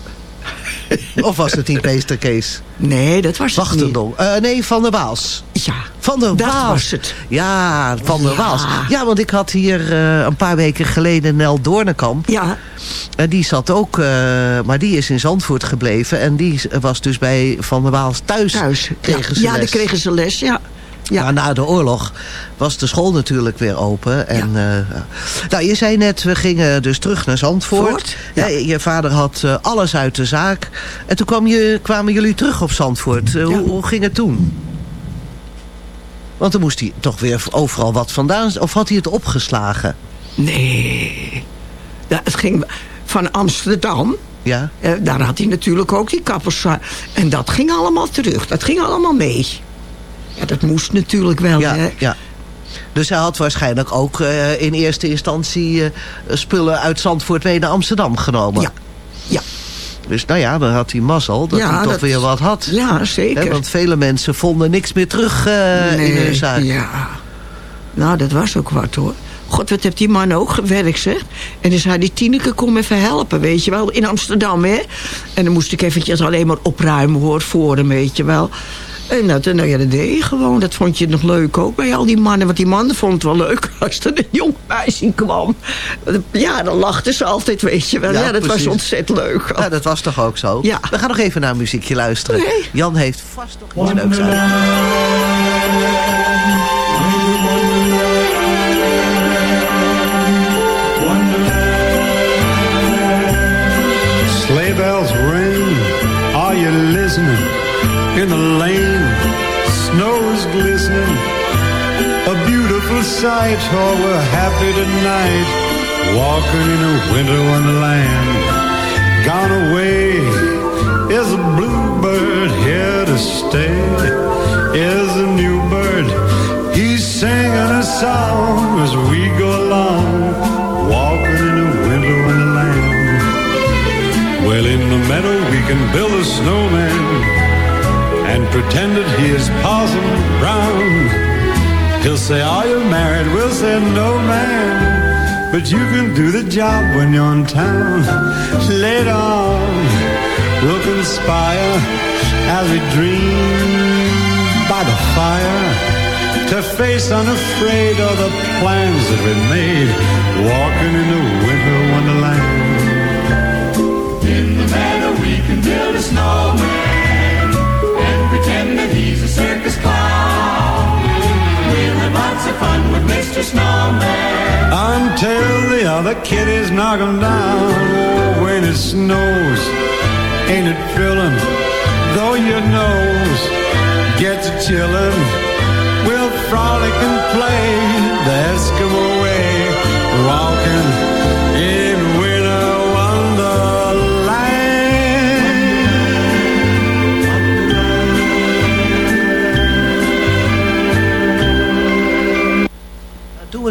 Speaker 6: Of was het niet meester Kees?
Speaker 7: Nee, dat was het niet.
Speaker 6: Wachtendonk. Eh, nee, Van der Waals.
Speaker 7: Ja,
Speaker 6: Van der
Speaker 7: dat
Speaker 6: Waals.
Speaker 7: was het.
Speaker 6: Ja, Van der
Speaker 7: Ja.
Speaker 6: Waals. Ja, want ik had hier eh, een paar weken geleden Nel Doornekamp.
Speaker 7: Ja.
Speaker 6: En die zat ook, eh, maar die is in Zandvoort gebleven. En die was dus bij Van der Waals thuis.
Speaker 7: Thuis.
Speaker 6: Kregen
Speaker 7: ja,
Speaker 6: ze
Speaker 7: ja,
Speaker 6: les.
Speaker 7: dan kregen ze les, ja. Ja.
Speaker 6: Maar na de oorlog was de school natuurlijk weer open. En, eh, nou, je zei net, we gingen dus terug naar Zandvoort.
Speaker 7: Voort,
Speaker 6: Ja, je vader had eh, alles uit de zaak. En toen kwam je, kwamen jullie terug op Zandvoort. Eh, hoe, hoe ging het toen? Want dan moest hij toch weer overal wat vandaan... Of had hij het opgeslagen?
Speaker 7: Nee. Ja, het ging van Amsterdam.
Speaker 6: Ja.
Speaker 7: Daar had hij natuurlijk ook die kappers. En dat ging allemaal terug. Dat ging allemaal mee. Ja, dat moest natuurlijk wel.
Speaker 6: Ja,
Speaker 7: hè.
Speaker 6: ja. Dus hij had waarschijnlijk ook eh, in eerste instantie... eh, spullen uit Zandvoort mee naar Amsterdam genomen.
Speaker 7: Ja. Ja.
Speaker 6: Dus nou ja, dan had hij mazzel dat
Speaker 7: Ja,
Speaker 6: hij toch
Speaker 7: dat-
Speaker 6: weer wat had.
Speaker 7: Ja, zeker.
Speaker 6: Want vele mensen vonden niks meer terug eh, in hun zaak.
Speaker 7: Ja. Nou, dat was ook wat hoor. God, wat heeft die man ook gewerkt, zeg. En dan zei die Tineke, kom even helpen, weet je wel. In Amsterdam, hè. En dan moest ik eventjes alleen maar opruimen, hoor, voor hem, weet je wel. En dat, nou ja, dat deed je gewoon. Dat vond je nog leuk ook bij al die mannen. Want die mannen vonden het wel leuk als er een jong meisje kwam. Ja, dan lachten ze altijd, weet je wel. Ja, dat
Speaker 6: precies.
Speaker 7: was ontzettend leuk.
Speaker 6: Ja, dat was toch ook zo?
Speaker 7: Ja.
Speaker 6: We gaan nog even naar een muziekje luisteren.
Speaker 7: Nee.
Speaker 6: Jan heeft vast nog iets leuks uit.
Speaker 11: Sleigh bells ring, are you listening? In the lane, sight, oh, we're happy tonight. Walking in a winter wonderland. Gone away is a bluebird here to stay. Is a new bird, he's singing a song as we go along. Walking in a winter wonderland. Well, in the meadow we can build a snowman and pretend that he is Parson Brown. He'll say, Are you married? We'll say, No, man. But you can do the job when you're in town. Later on, we'll conspire as we dream by the fire to face unafraid all the plans that we made walking in a winter wonderland.
Speaker 12: In the meadow we can build a snowman and pretend that he's a circus clown. Lots of fun with Mr. Snowman.
Speaker 11: Until the other kiddies knock 'em down Oh, when it snows. Ain't it thrilling? Though your nose gets a chillin', we'll frolic and play the Eskimo way, walking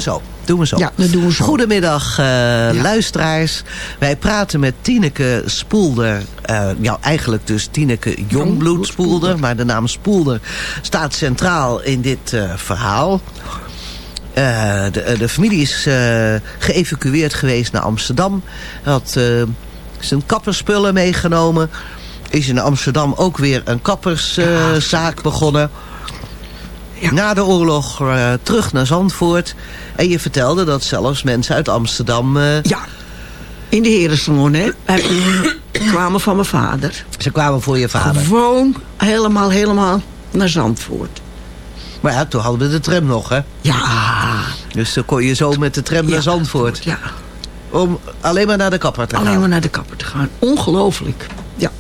Speaker 6: we zo. Doen we zo.
Speaker 7: Ja, dat doen we zo.
Speaker 6: Goedemiddag, eh, luisteraars. Wij praten met Tineke Spoelder. eh ja, eigenlijk dus Tineke Jongbloed Spoelder. Maar de naam Spoelder staat centraal in dit eh, verhaal. De, de familie is geëvacueerd geweest naar Amsterdam. Had zijn kapperspullen meegenomen. Is in Amsterdam ook weer een kapperszaak begonnen. Na de oorlog eh, terug naar Zandvoort. En je vertelde dat zelfs mensen uit Amsterdam... eh,
Speaker 7: Ja, in de herensalon, hè. Hij- kwamen van mijn vader.
Speaker 6: Ze kwamen voor je vader.
Speaker 7: Gewoon helemaal, helemaal naar Zandvoort.
Speaker 6: Maar ja, toen hadden we de tram nog, hè?
Speaker 7: Ja,
Speaker 6: Dus dan kon je zo met de tram naar Zandvoort.
Speaker 7: Ja.
Speaker 6: Om alleen maar naar de kapper te gaan.
Speaker 7: Alleen maar naar de kapper te gaan. Ongelooflijk. Ja.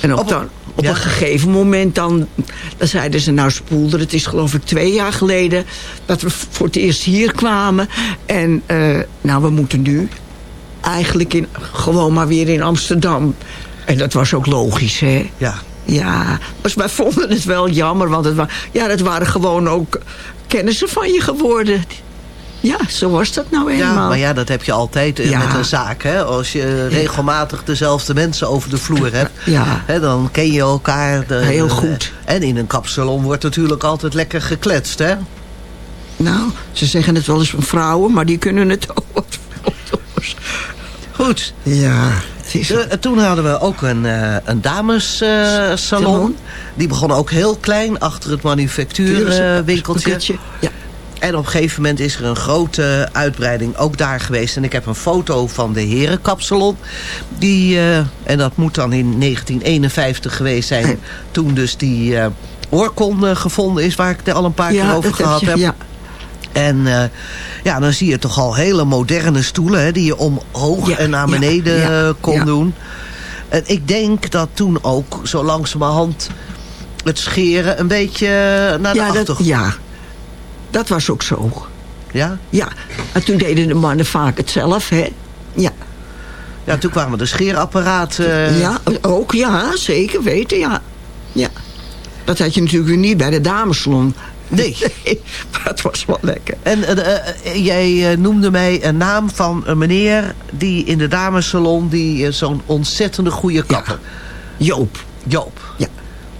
Speaker 7: En op, dan, op een gegeven moment dan, dan zeiden ze... nou Spoelder, het is geloof ik twee jaar geleden... dat we voor het eerst hier kwamen. En eh, nou, we moeten nu eigenlijk in, gewoon maar weer in Amsterdam. En dat was ook logisch, hè?
Speaker 6: Ja.
Speaker 7: Ja, dus wij vonden het wel jammer, want het, wa ja, het waren gewoon ook kennissen van je geworden. Ja, zo was dat nou eenmaal.
Speaker 6: Ja, maar ja, dat heb je altijd eh,
Speaker 7: Ja.
Speaker 6: met een zaak. Hè? Als je regelmatig dezelfde mensen over de vloer hebt...
Speaker 7: Ja.
Speaker 6: Hè, dan ken je elkaar. De,
Speaker 7: Heel goed.
Speaker 6: En in een kapsalon wordt natuurlijk altijd lekker gekletst, hè?
Speaker 7: Nou, ze zeggen het wel eens van vrouwen, maar die kunnen het ook
Speaker 6: Goed.
Speaker 7: Ja.
Speaker 6: Toen hadden we ook een, eh een damessalon.
Speaker 7: Salon.
Speaker 6: Die begon ook heel klein achter het manufactuurwinkeltje.
Speaker 7: Ja.
Speaker 6: En op een gegeven moment is er een grote uitbreiding ook daar geweest. En ik heb een foto van de herenkapsalon. Die, eh, en dat moet dan in 1951 geweest zijn. Toen dus die eh oorkon eh, gevonden is. Waar ik het al een paar
Speaker 7: Ja,
Speaker 6: keer over gehad
Speaker 7: je,
Speaker 6: heb.
Speaker 7: ja.
Speaker 6: En ja, dan zie je toch al hele moderne stoelen... Hè, die je omhoog
Speaker 7: Ja,
Speaker 6: en naar beneden kon doen. En ik denk dat toen ook zo langzamerhand het scheren een beetje naar de
Speaker 7: Ja, dat,
Speaker 6: achtergrond...
Speaker 7: ja, dat was ook zo.
Speaker 6: Ja?
Speaker 7: Ja, en toen deden de mannen vaak het zelf, hè? Ja.
Speaker 6: Ja, toen kwamen de scheerapparaten... eh,
Speaker 7: Ja, ook, ja, zeker weten, ja. ja. Dat had je natuurlijk weer niet bij de damesalon.
Speaker 6: Nee.
Speaker 7: maar het was wel lekker.
Speaker 6: En eh, eh, jij noemde mij een naam van een meneer... die in de damessalon die zo'n ontzettende goede kapper...
Speaker 7: Joop.
Speaker 6: Joop.
Speaker 7: Ja.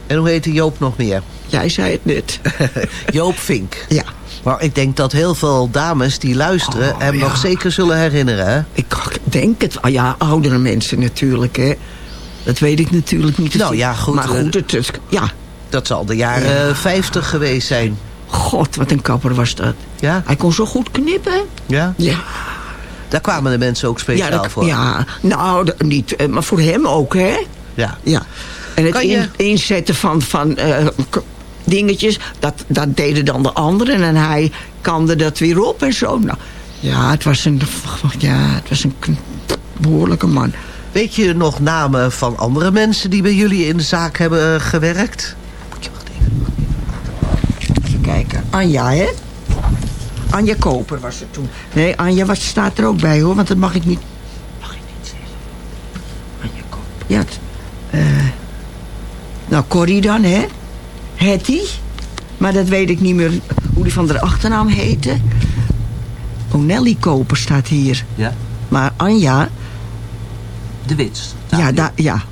Speaker 6: En hoe heette Joop nog meer?
Speaker 7: Jij zei het net.
Speaker 6: Joop Vink.
Speaker 7: Ja.
Speaker 6: Maar ik denk dat heel veel dames die luisteren... hem nog zeker zullen herinneren, hè?
Speaker 7: Ik denk het. Ah ja, oudere mensen natuurlijk, hè. Dat weet ik natuurlijk niet.
Speaker 6: Nou ja, goed.
Speaker 7: Maar goed,
Speaker 6: eh,
Speaker 7: het, het- ja.
Speaker 6: Dat zal de jaren
Speaker 7: Ja.
Speaker 6: 50 geweest zijn.
Speaker 7: God, wat een kapper was dat.
Speaker 6: Ja?
Speaker 7: Hij kon zo goed knippen.
Speaker 6: Ja?
Speaker 7: Ja.
Speaker 6: Daar kwamen de mensen ook speciaal
Speaker 7: ja, dat-
Speaker 6: voor.
Speaker 7: Ja, nou, dat niet. eh, Maar voor hem ook, hè.
Speaker 6: Ja.
Speaker 7: Ja. En het
Speaker 6: Kan je-
Speaker 7: in- inzetten van, van k- dingetjes, dat, dat deden dan de anderen. En hij kamde dat weer op en zo. Nou, ja, het was een, ja, het was een behoorlijke man.
Speaker 6: Weet je nog namen van andere mensen die bij jullie in de zaak hebben eh, gewerkt?
Speaker 7: Even kijken. Anja, hè? Anja Koper was er toen. Nee, Anja was, staat er ook bij, hoor. Want dat mag ik niet... Mag ik niet zeggen. Anja Koper. Ja, het, eh, nou, Corrie dan, hè? Hetty. Maar dat weet ik niet meer hoe die van de achternaam heette. Nelly Koper staat hier.
Speaker 6: Ja.
Speaker 7: Maar Anja...
Speaker 6: De Wit.
Speaker 7: Ja, da, ja.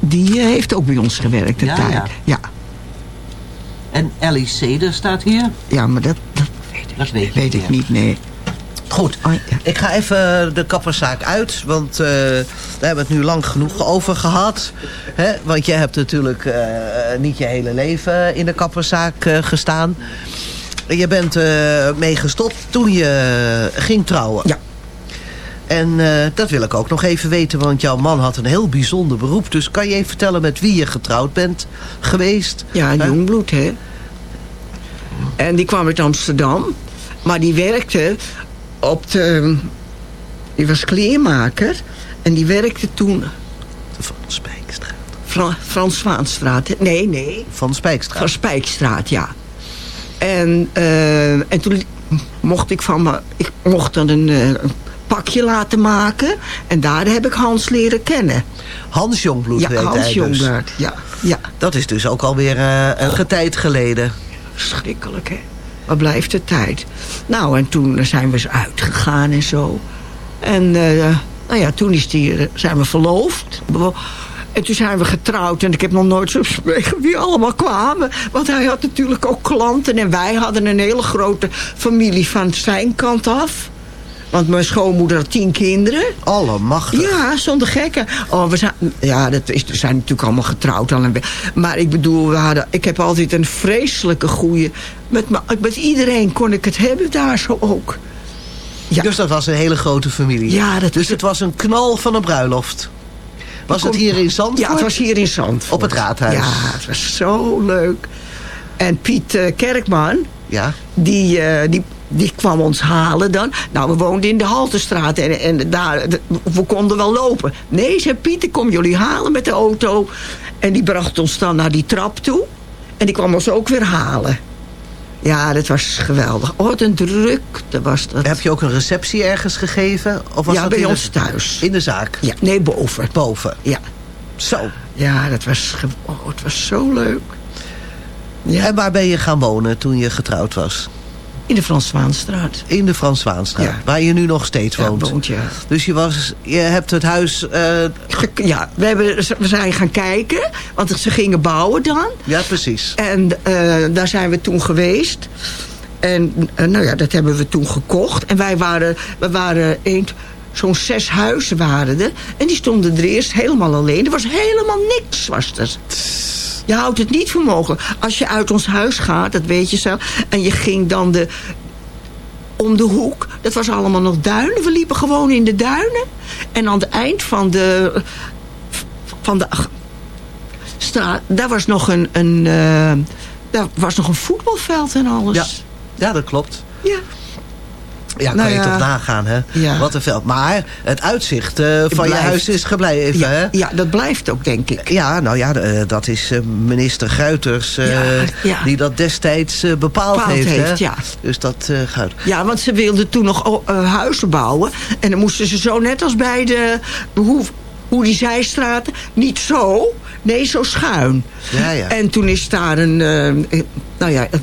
Speaker 7: Die eh, heeft ook bij ons gewerkt, een
Speaker 6: Ja,
Speaker 7: tijd.
Speaker 6: ja.
Speaker 7: ja.
Speaker 6: En Ellie Seder staat hier?
Speaker 7: Ja, maar dat, dat
Speaker 6: Dat weet,
Speaker 7: weet ik niet, nee.
Speaker 6: Goed, ik ga even de kapperszaak uit, want eh, daar hebben we het nu lang genoeg over gehad. Hè? Want jij hebt natuurlijk eh, niet je hele leven in de kapperszaak eh, gestaan. Je bent mee gestopt toen je ging trouwen.
Speaker 7: Ja.
Speaker 6: En dat wil ik ook nog even weten, want jouw man had een heel bijzonder beroep. Dus kan je even vertellen met wie je getrouwd bent geweest?
Speaker 7: Ja, jongbloed, hè. En die kwam uit Amsterdam. Maar die werkte op de... Die was kleermaker. En die werkte toen...
Speaker 6: Van Spijkstraat.
Speaker 7: Fra Frans Zwaanstraat. Nee, nee.
Speaker 6: Van Spijkstraat.
Speaker 7: Van Spijkstraat, ja. En, eh, en toen mocht ik van me... Ik mocht dan een, eh, een pakje laten maken. En daar heb ik Hans leren kennen.
Speaker 6: Hans Jongbloed
Speaker 7: Ja,
Speaker 6: heet
Speaker 7: Hans
Speaker 6: hij dus.
Speaker 7: Jongbloed, ja. ja.
Speaker 6: Dat is dus ook alweer eh een getijd geleden.
Speaker 7: Schrikkelijk, hè? Wat blijft de tijd? Nou, en toen zijn we eens uitgegaan en zo. En eh, nou ja, toen is die, eh, zijn we verloofd. En toen zijn we getrouwd. En ik heb nog nooit zo spreken wie allemaal kwamen. Want hij had natuurlijk ook klanten. En wij hadden een hele grote familie van zijn kant af. Want mijn schoonmoeder had tien kinderen.
Speaker 6: Allemachtig.
Speaker 7: Ja, zonder gekken. Oh, we zijn, ja, dat is, we zijn natuurlijk allemaal getrouwd. Al een be- maar ik bedoel, we hadden, ik heb altijd een vreselijke goede... Met, me- met iedereen kon ik het hebben daar zo ook.
Speaker 6: Dus dat was een hele grote familie.
Speaker 7: Ja, dat
Speaker 6: dus het was een knal van een bruiloft. Was het hier in Zandvoort?
Speaker 7: Ja, het was hier in Zandvoort.
Speaker 6: Op het raadhuis?
Speaker 7: Ja, het was zo leuk. En Piet eh, Kerkman,
Speaker 6: Ja.
Speaker 7: die, eh, die, die kwam ons halen dan. Nou, we woonden in de Haltestraat en, en daar, we konden wel lopen. Nee, zei Piet, ik kom jullie halen met de auto. En die bracht ons dan naar die trap toe. En die kwam ons ook weer halen. Ja, dat was geweldig. Oh, wat een druk. Dat was dat.
Speaker 6: Heb je ook een receptie ergens gegeven? Of was
Speaker 7: ja,
Speaker 6: dat
Speaker 7: bij
Speaker 6: de-
Speaker 7: ons thuis.
Speaker 6: In de zaak?
Speaker 7: Ja, nee, boven.
Speaker 6: Boven?
Speaker 7: Ja.
Speaker 6: Zo.
Speaker 7: Ja, dat was, oh, het was zo leuk.
Speaker 6: En waar ben je gaan wonen toen je getrouwd was?
Speaker 7: In de Frans Zwaanstraat.
Speaker 6: In de Frans Zwaanstraat,
Speaker 7: Ja.
Speaker 6: waar je nu nog steeds
Speaker 7: Ja,
Speaker 6: woont.
Speaker 7: woont, ja.
Speaker 6: Dus je, was, je hebt het huis... eh,
Speaker 7: Ja, we, hebben, we zijn gaan kijken, want ze gingen bouwen dan.
Speaker 6: Ja, precies.
Speaker 7: En eh, daar zijn we toen geweest. En eh, nou ja, dat hebben we toen gekocht. En wij waren, we waren één, zo'n zes huizen waren er. En die stonden er eerst helemaal alleen. Er was helemaal niks, was er. Je houdt het niet voor mogelijk. Als je uit ons huis gaat, dat weet je zelf. En je ging dan de, om de hoek. Dat was allemaal nog duinen. We liepen gewoon in de duinen. En aan het eind van de, van de straat, daar was nog een, een, eh, daar was nog een voetbalveld en alles.
Speaker 6: Ja, ja dat klopt.
Speaker 7: Ja.
Speaker 6: Ja,
Speaker 7: Nou
Speaker 6: kan je toch nagaan, hè?
Speaker 7: Ja.
Speaker 6: Wat een veld. Maar het uitzicht eh, van je huis is gebleven,
Speaker 7: Ja,
Speaker 6: hè?
Speaker 7: ja, dat blijft ook, denk ik.
Speaker 6: Ja, nou ja, eh, dat is eh, minister Guiters eh, die dat destijds eh, bepaald,
Speaker 7: Bepaald
Speaker 6: heeft.
Speaker 7: heeft,
Speaker 6: hè?
Speaker 7: ja.
Speaker 6: Dus dat eh gaat.
Speaker 7: Ja, want ze wilden toen nog oh, eh, huizen bouwen. En dan moesten ze zo net als bij de... Hoe, hoe die zijstraten, niet zo, nee, zo schuin.
Speaker 6: Ja, ja.
Speaker 7: En toen is daar een... eh, nou ja, eh,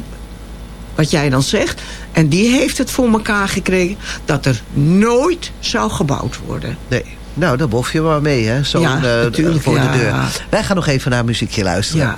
Speaker 7: wat jij dan zegt. En die heeft het voor elkaar gekregen... dat er nooit zou gebouwd worden.
Speaker 6: Nee. Nou, daar bof je maar mee, hè? Zo
Speaker 7: Ja,
Speaker 6: eh,
Speaker 7: natuurlijk,
Speaker 6: voor
Speaker 7: ja.
Speaker 6: de deur. Wij gaan nog even naar muziekje luisteren.
Speaker 7: Ja.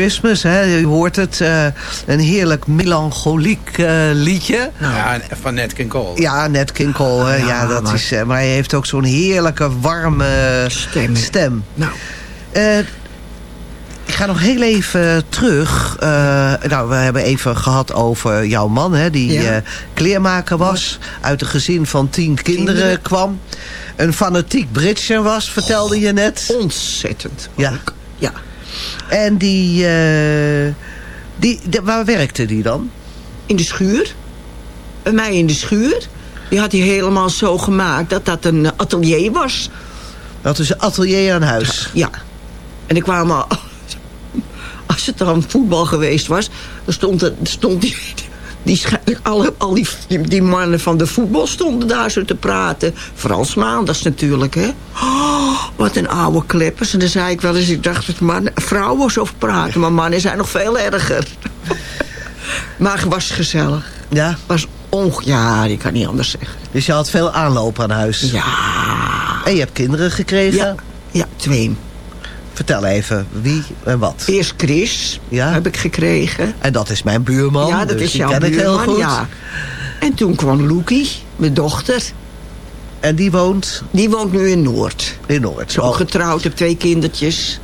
Speaker 6: Christmas, hè, u hoort het. eh, een heerlijk melancholiek eh, liedje.
Speaker 13: Ja, van Nat King Cole.
Speaker 6: Ja, Nat King Cole, hè, ja,
Speaker 13: Ja,
Speaker 6: dat
Speaker 13: maar-
Speaker 6: is... eh, maar hij heeft ook zo'n heerlijke, warme stem.
Speaker 7: Nou.
Speaker 6: Eh, ik ga nog heel even terug. Nou, we hebben even gehad over jouw man, hè, die
Speaker 7: Ja.
Speaker 6: kleermaker was. Uit een gezin van tien kinderen,
Speaker 7: Kinderen.
Speaker 6: kwam. Een fanatiek Britser was, vertelde je net.
Speaker 7: Ontzettend.
Speaker 6: Ja.
Speaker 7: Ja.
Speaker 6: En die, eh, die, de- waar werkte die dan?
Speaker 7: In de schuur. Bij mij in de schuur. Die had hij helemaal zo gemaakt dat dat een atelier was.
Speaker 6: Dat is een atelier aan huis.
Speaker 7: Ja. En ik kwam al... Als het dan voetbal geweest was... dan stond, er, stond die... Die, alle, al die, die, mannen van de voetbal stonden daar zo te praten. Vooral 's maandags natuurlijk, hè. Oh, wat een oude kleppers. En dan zei ik wel eens, ik dacht dat man, vrouwen zo praten. Maar mannen zijn nog veel erger. maar het was gezellig.
Speaker 6: Ja?
Speaker 7: Was onge... Ja, ik kan niet anders zeggen.
Speaker 6: Dus je had veel aanloop aan huis.
Speaker 7: Ja.
Speaker 6: En je hebt kinderen gekregen?
Speaker 7: Ja, ja twee.
Speaker 6: Vertel even, wie en wat?
Speaker 7: Eerst Chris
Speaker 6: ja?
Speaker 7: heb ik gekregen.
Speaker 6: En dat is mijn buurman.
Speaker 7: ja, dat
Speaker 6: dus
Speaker 7: is jouw
Speaker 6: ken ik heel
Speaker 7: buurman,
Speaker 6: goed.
Speaker 7: ja. En toen kwam Loekie, mijn dochter.
Speaker 6: En die woont?
Speaker 7: Die woont nu in Noord.
Speaker 6: In Noord.
Speaker 7: Zo
Speaker 6: Oh.
Speaker 7: getrouwd, heb twee kindertjes.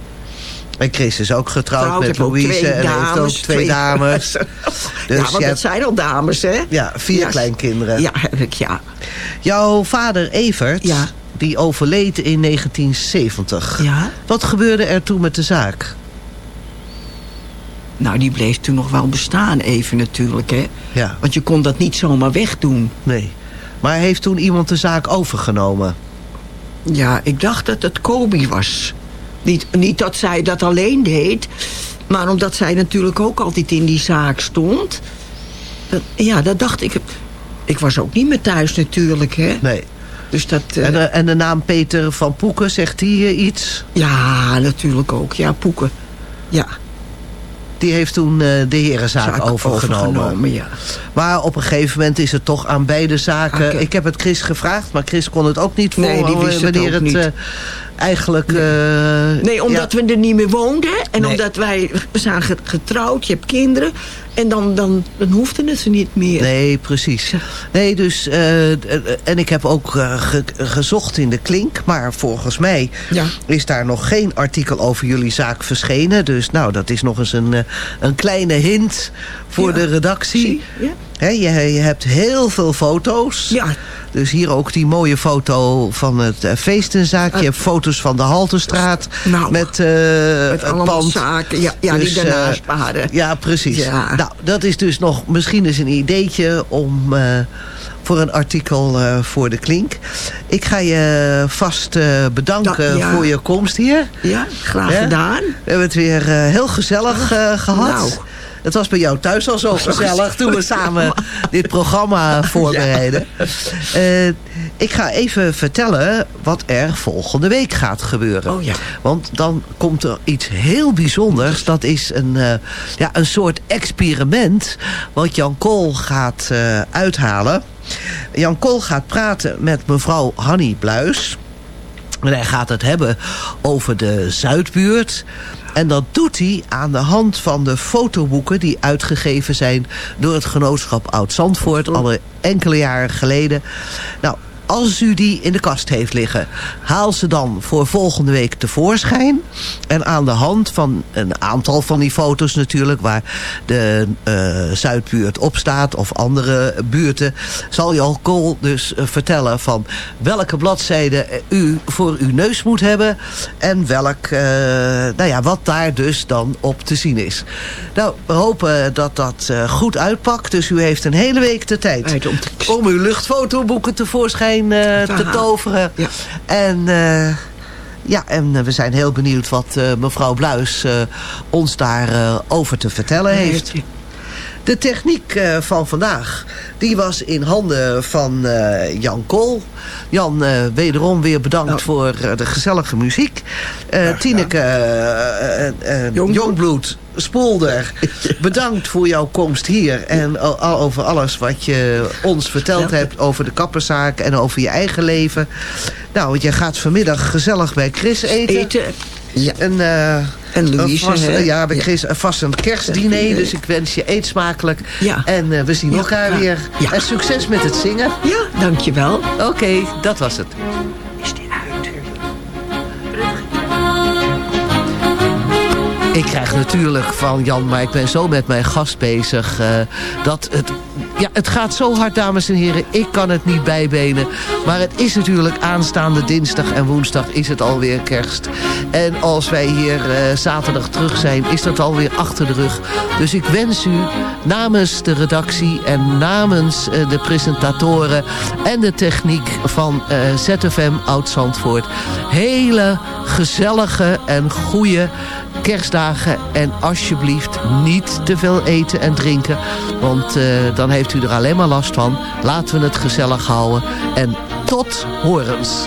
Speaker 6: En Chris is ook getrouwd met Louise en heeft ook
Speaker 7: dames,
Speaker 6: twee,
Speaker 7: twee-
Speaker 6: dames.
Speaker 7: ja,
Speaker 6: Dus
Speaker 7: want
Speaker 6: je
Speaker 7: dat
Speaker 6: hebt-
Speaker 7: zijn al dames, hè?
Speaker 6: Ja, vier
Speaker 7: Ja.
Speaker 6: kleinkinderen.
Speaker 7: Ja, heb ik, ja.
Speaker 6: Jouw vader Evert, die overleed in 1970.
Speaker 7: Ja.
Speaker 6: Wat gebeurde er toen met de zaak?
Speaker 7: Nou, die bleef toen nog wel bestaan even natuurlijk, hè?
Speaker 6: Ja.
Speaker 7: Want je kon dat niet zomaar wegdoen.
Speaker 6: Nee. Maar heeft toen iemand de zaak overgenomen?
Speaker 7: Ja, ik dacht dat het Kobe was. Niet, niet dat zij dat alleen deed, maar omdat zij natuurlijk ook altijd in die zaak stond. Dat, ja, dat dacht ik. Ik was ook niet meer thuis natuurlijk, hè?
Speaker 6: Nee.
Speaker 7: Dus dat... eh,
Speaker 6: En, de, en de naam Peter van Poeken, zegt die eh, iets?
Speaker 7: Ja, natuurlijk ook. Ja, Poeken. Ja.
Speaker 6: Die heeft toen eh, de herenzaak
Speaker 7: Zaak
Speaker 6: overgenomen.
Speaker 7: overgenomen, ja.
Speaker 6: Maar op een gegeven moment is het toch aan beide zaken... Ik heb het Chris gevraagd, maar Chris kon het ook niet voor
Speaker 7: Nee, die wist het
Speaker 6: wanneer het eigenlijk... eh,
Speaker 7: Nee, omdat
Speaker 6: ja,
Speaker 7: we er niet meer woonden. En
Speaker 6: Nee.
Speaker 7: omdat wij... We zijn ge- getrouwd, je hebt kinderen. En dan, dan, dan hoefde het ze niet meer.
Speaker 6: Nee, precies. Nee, dus... eh, eh, en ik heb ook ge- gezocht in de klink. Maar volgens mij
Speaker 7: Ja.
Speaker 6: is daar nog geen artikel over jullie zaak verschenen. Dus nou, dat is nog eens een, een kleine hint voor
Speaker 7: Ja.
Speaker 6: de redactie.
Speaker 7: Ja.
Speaker 6: Hè, je, je hebt heel veel foto's.
Speaker 7: Ja.
Speaker 6: Dus hier ook die mooie foto van het uh, feestenzaak. Je hebt foto's van de Halterstraat.
Speaker 7: Nou,
Speaker 6: met, eh,
Speaker 7: met
Speaker 6: het
Speaker 7: allemaal
Speaker 6: pand.
Speaker 7: zaken, ja, ja, die
Speaker 6: eh,
Speaker 7: daarnaast waren.
Speaker 6: Ja, precies.
Speaker 7: Ja.
Speaker 6: Nou, dat is dus nog misschien eens een ideetje om... eh, voor een artikel eh, voor de Klink. Ik ga je vast eh, bedanken
Speaker 7: ja.
Speaker 6: voor je komst hier.
Speaker 7: Ja, graag gedaan.
Speaker 6: We hebben het weer eh, heel gezellig eh, gehad.
Speaker 7: nou.
Speaker 6: Het was bij jou thuis al zo gezellig toen we samen dit programma voorbereiden. Eh, ik ga even vertellen wat er volgende week gaat gebeuren.
Speaker 7: Oh ja.
Speaker 6: Want dan komt er iets heel bijzonders. Dat is een, eh, ja, een soort experiment wat Jan Kool gaat eh, uithalen. Jan Kool gaat praten met mevrouw Hanny Bluis. En hij gaat het hebben over de Zuidbuurt. En dat doet hij aan de hand van de fotoboeken... die uitgegeven zijn door het genootschap Oud-Zandvoort... al enkele jaren geleden. Nou, als u die in de kast heeft liggen... haal ze dan voor volgende week tevoorschijn. En aan de hand van een aantal van die foto's natuurlijk... waar de eh, Zuidbuurt op staat of andere buurten... zal Jan dus eh, vertellen van welke bladzijde u voor uw neus moet hebben... en welk, eh, nou ja, wat daar dus dan op te zien is. Nou, we hopen dat dat eh, goed uitpakt. Dus u heeft een hele week de tijd om uw luchtfotoboeken tevoorschijn eh, te toveren. En... eh, ja, en eh, we zijn heel benieuwd wat eh, mevrouw Bluis eh, ons daarover over te vertellen heeft. De techniek eh, van vandaag, die was in handen van eh, Jan Kool. Jan, eh, wederom weer bedankt voor de gezellige muziek. Tineke eh, Jongbloed, Spoelder, bedankt voor jouw komst hier. En al, over alles wat je ons verteld hebt over de kapperszaak en over je eigen leven. Nou, je gaat vanmiddag gezellig bij Chris eten.
Speaker 7: Eten.
Speaker 6: Ja. En
Speaker 7: En Louise,
Speaker 6: Een vast-
Speaker 7: hè?
Speaker 6: Ja, we kregen vast een kerstdiner. Dus ik wens je eet smakelijk.
Speaker 7: Ja.
Speaker 6: En eh, we zien elkaar
Speaker 7: ja.
Speaker 6: weer.
Speaker 7: Ja.
Speaker 6: En succes met het zingen.
Speaker 7: Ja, dankjewel.
Speaker 6: Oké, dat was het. Ik krijg natuurlijk van Jan, maar ik ben zo met mijn gast bezig. eh, dat het, ja, het gaat zo hard, dames en heren. Ik kan het niet bijbenen. Maar het is natuurlijk aanstaande dinsdag en woensdag is het alweer kerst. En als wij hier eh, zaterdag terug zijn, is dat alweer achter de rug. Dus ik wens u namens de redactie en namens eh, de presentatoren... en de techniek van eh, ZFM Oud-Zandvoort... hele gezellige en goede kerstdagen. En alsjeblieft niet te veel eten en drinken. Want dan heeft u er alleen maar last van. Laten we het gezellig houden. En tot horens.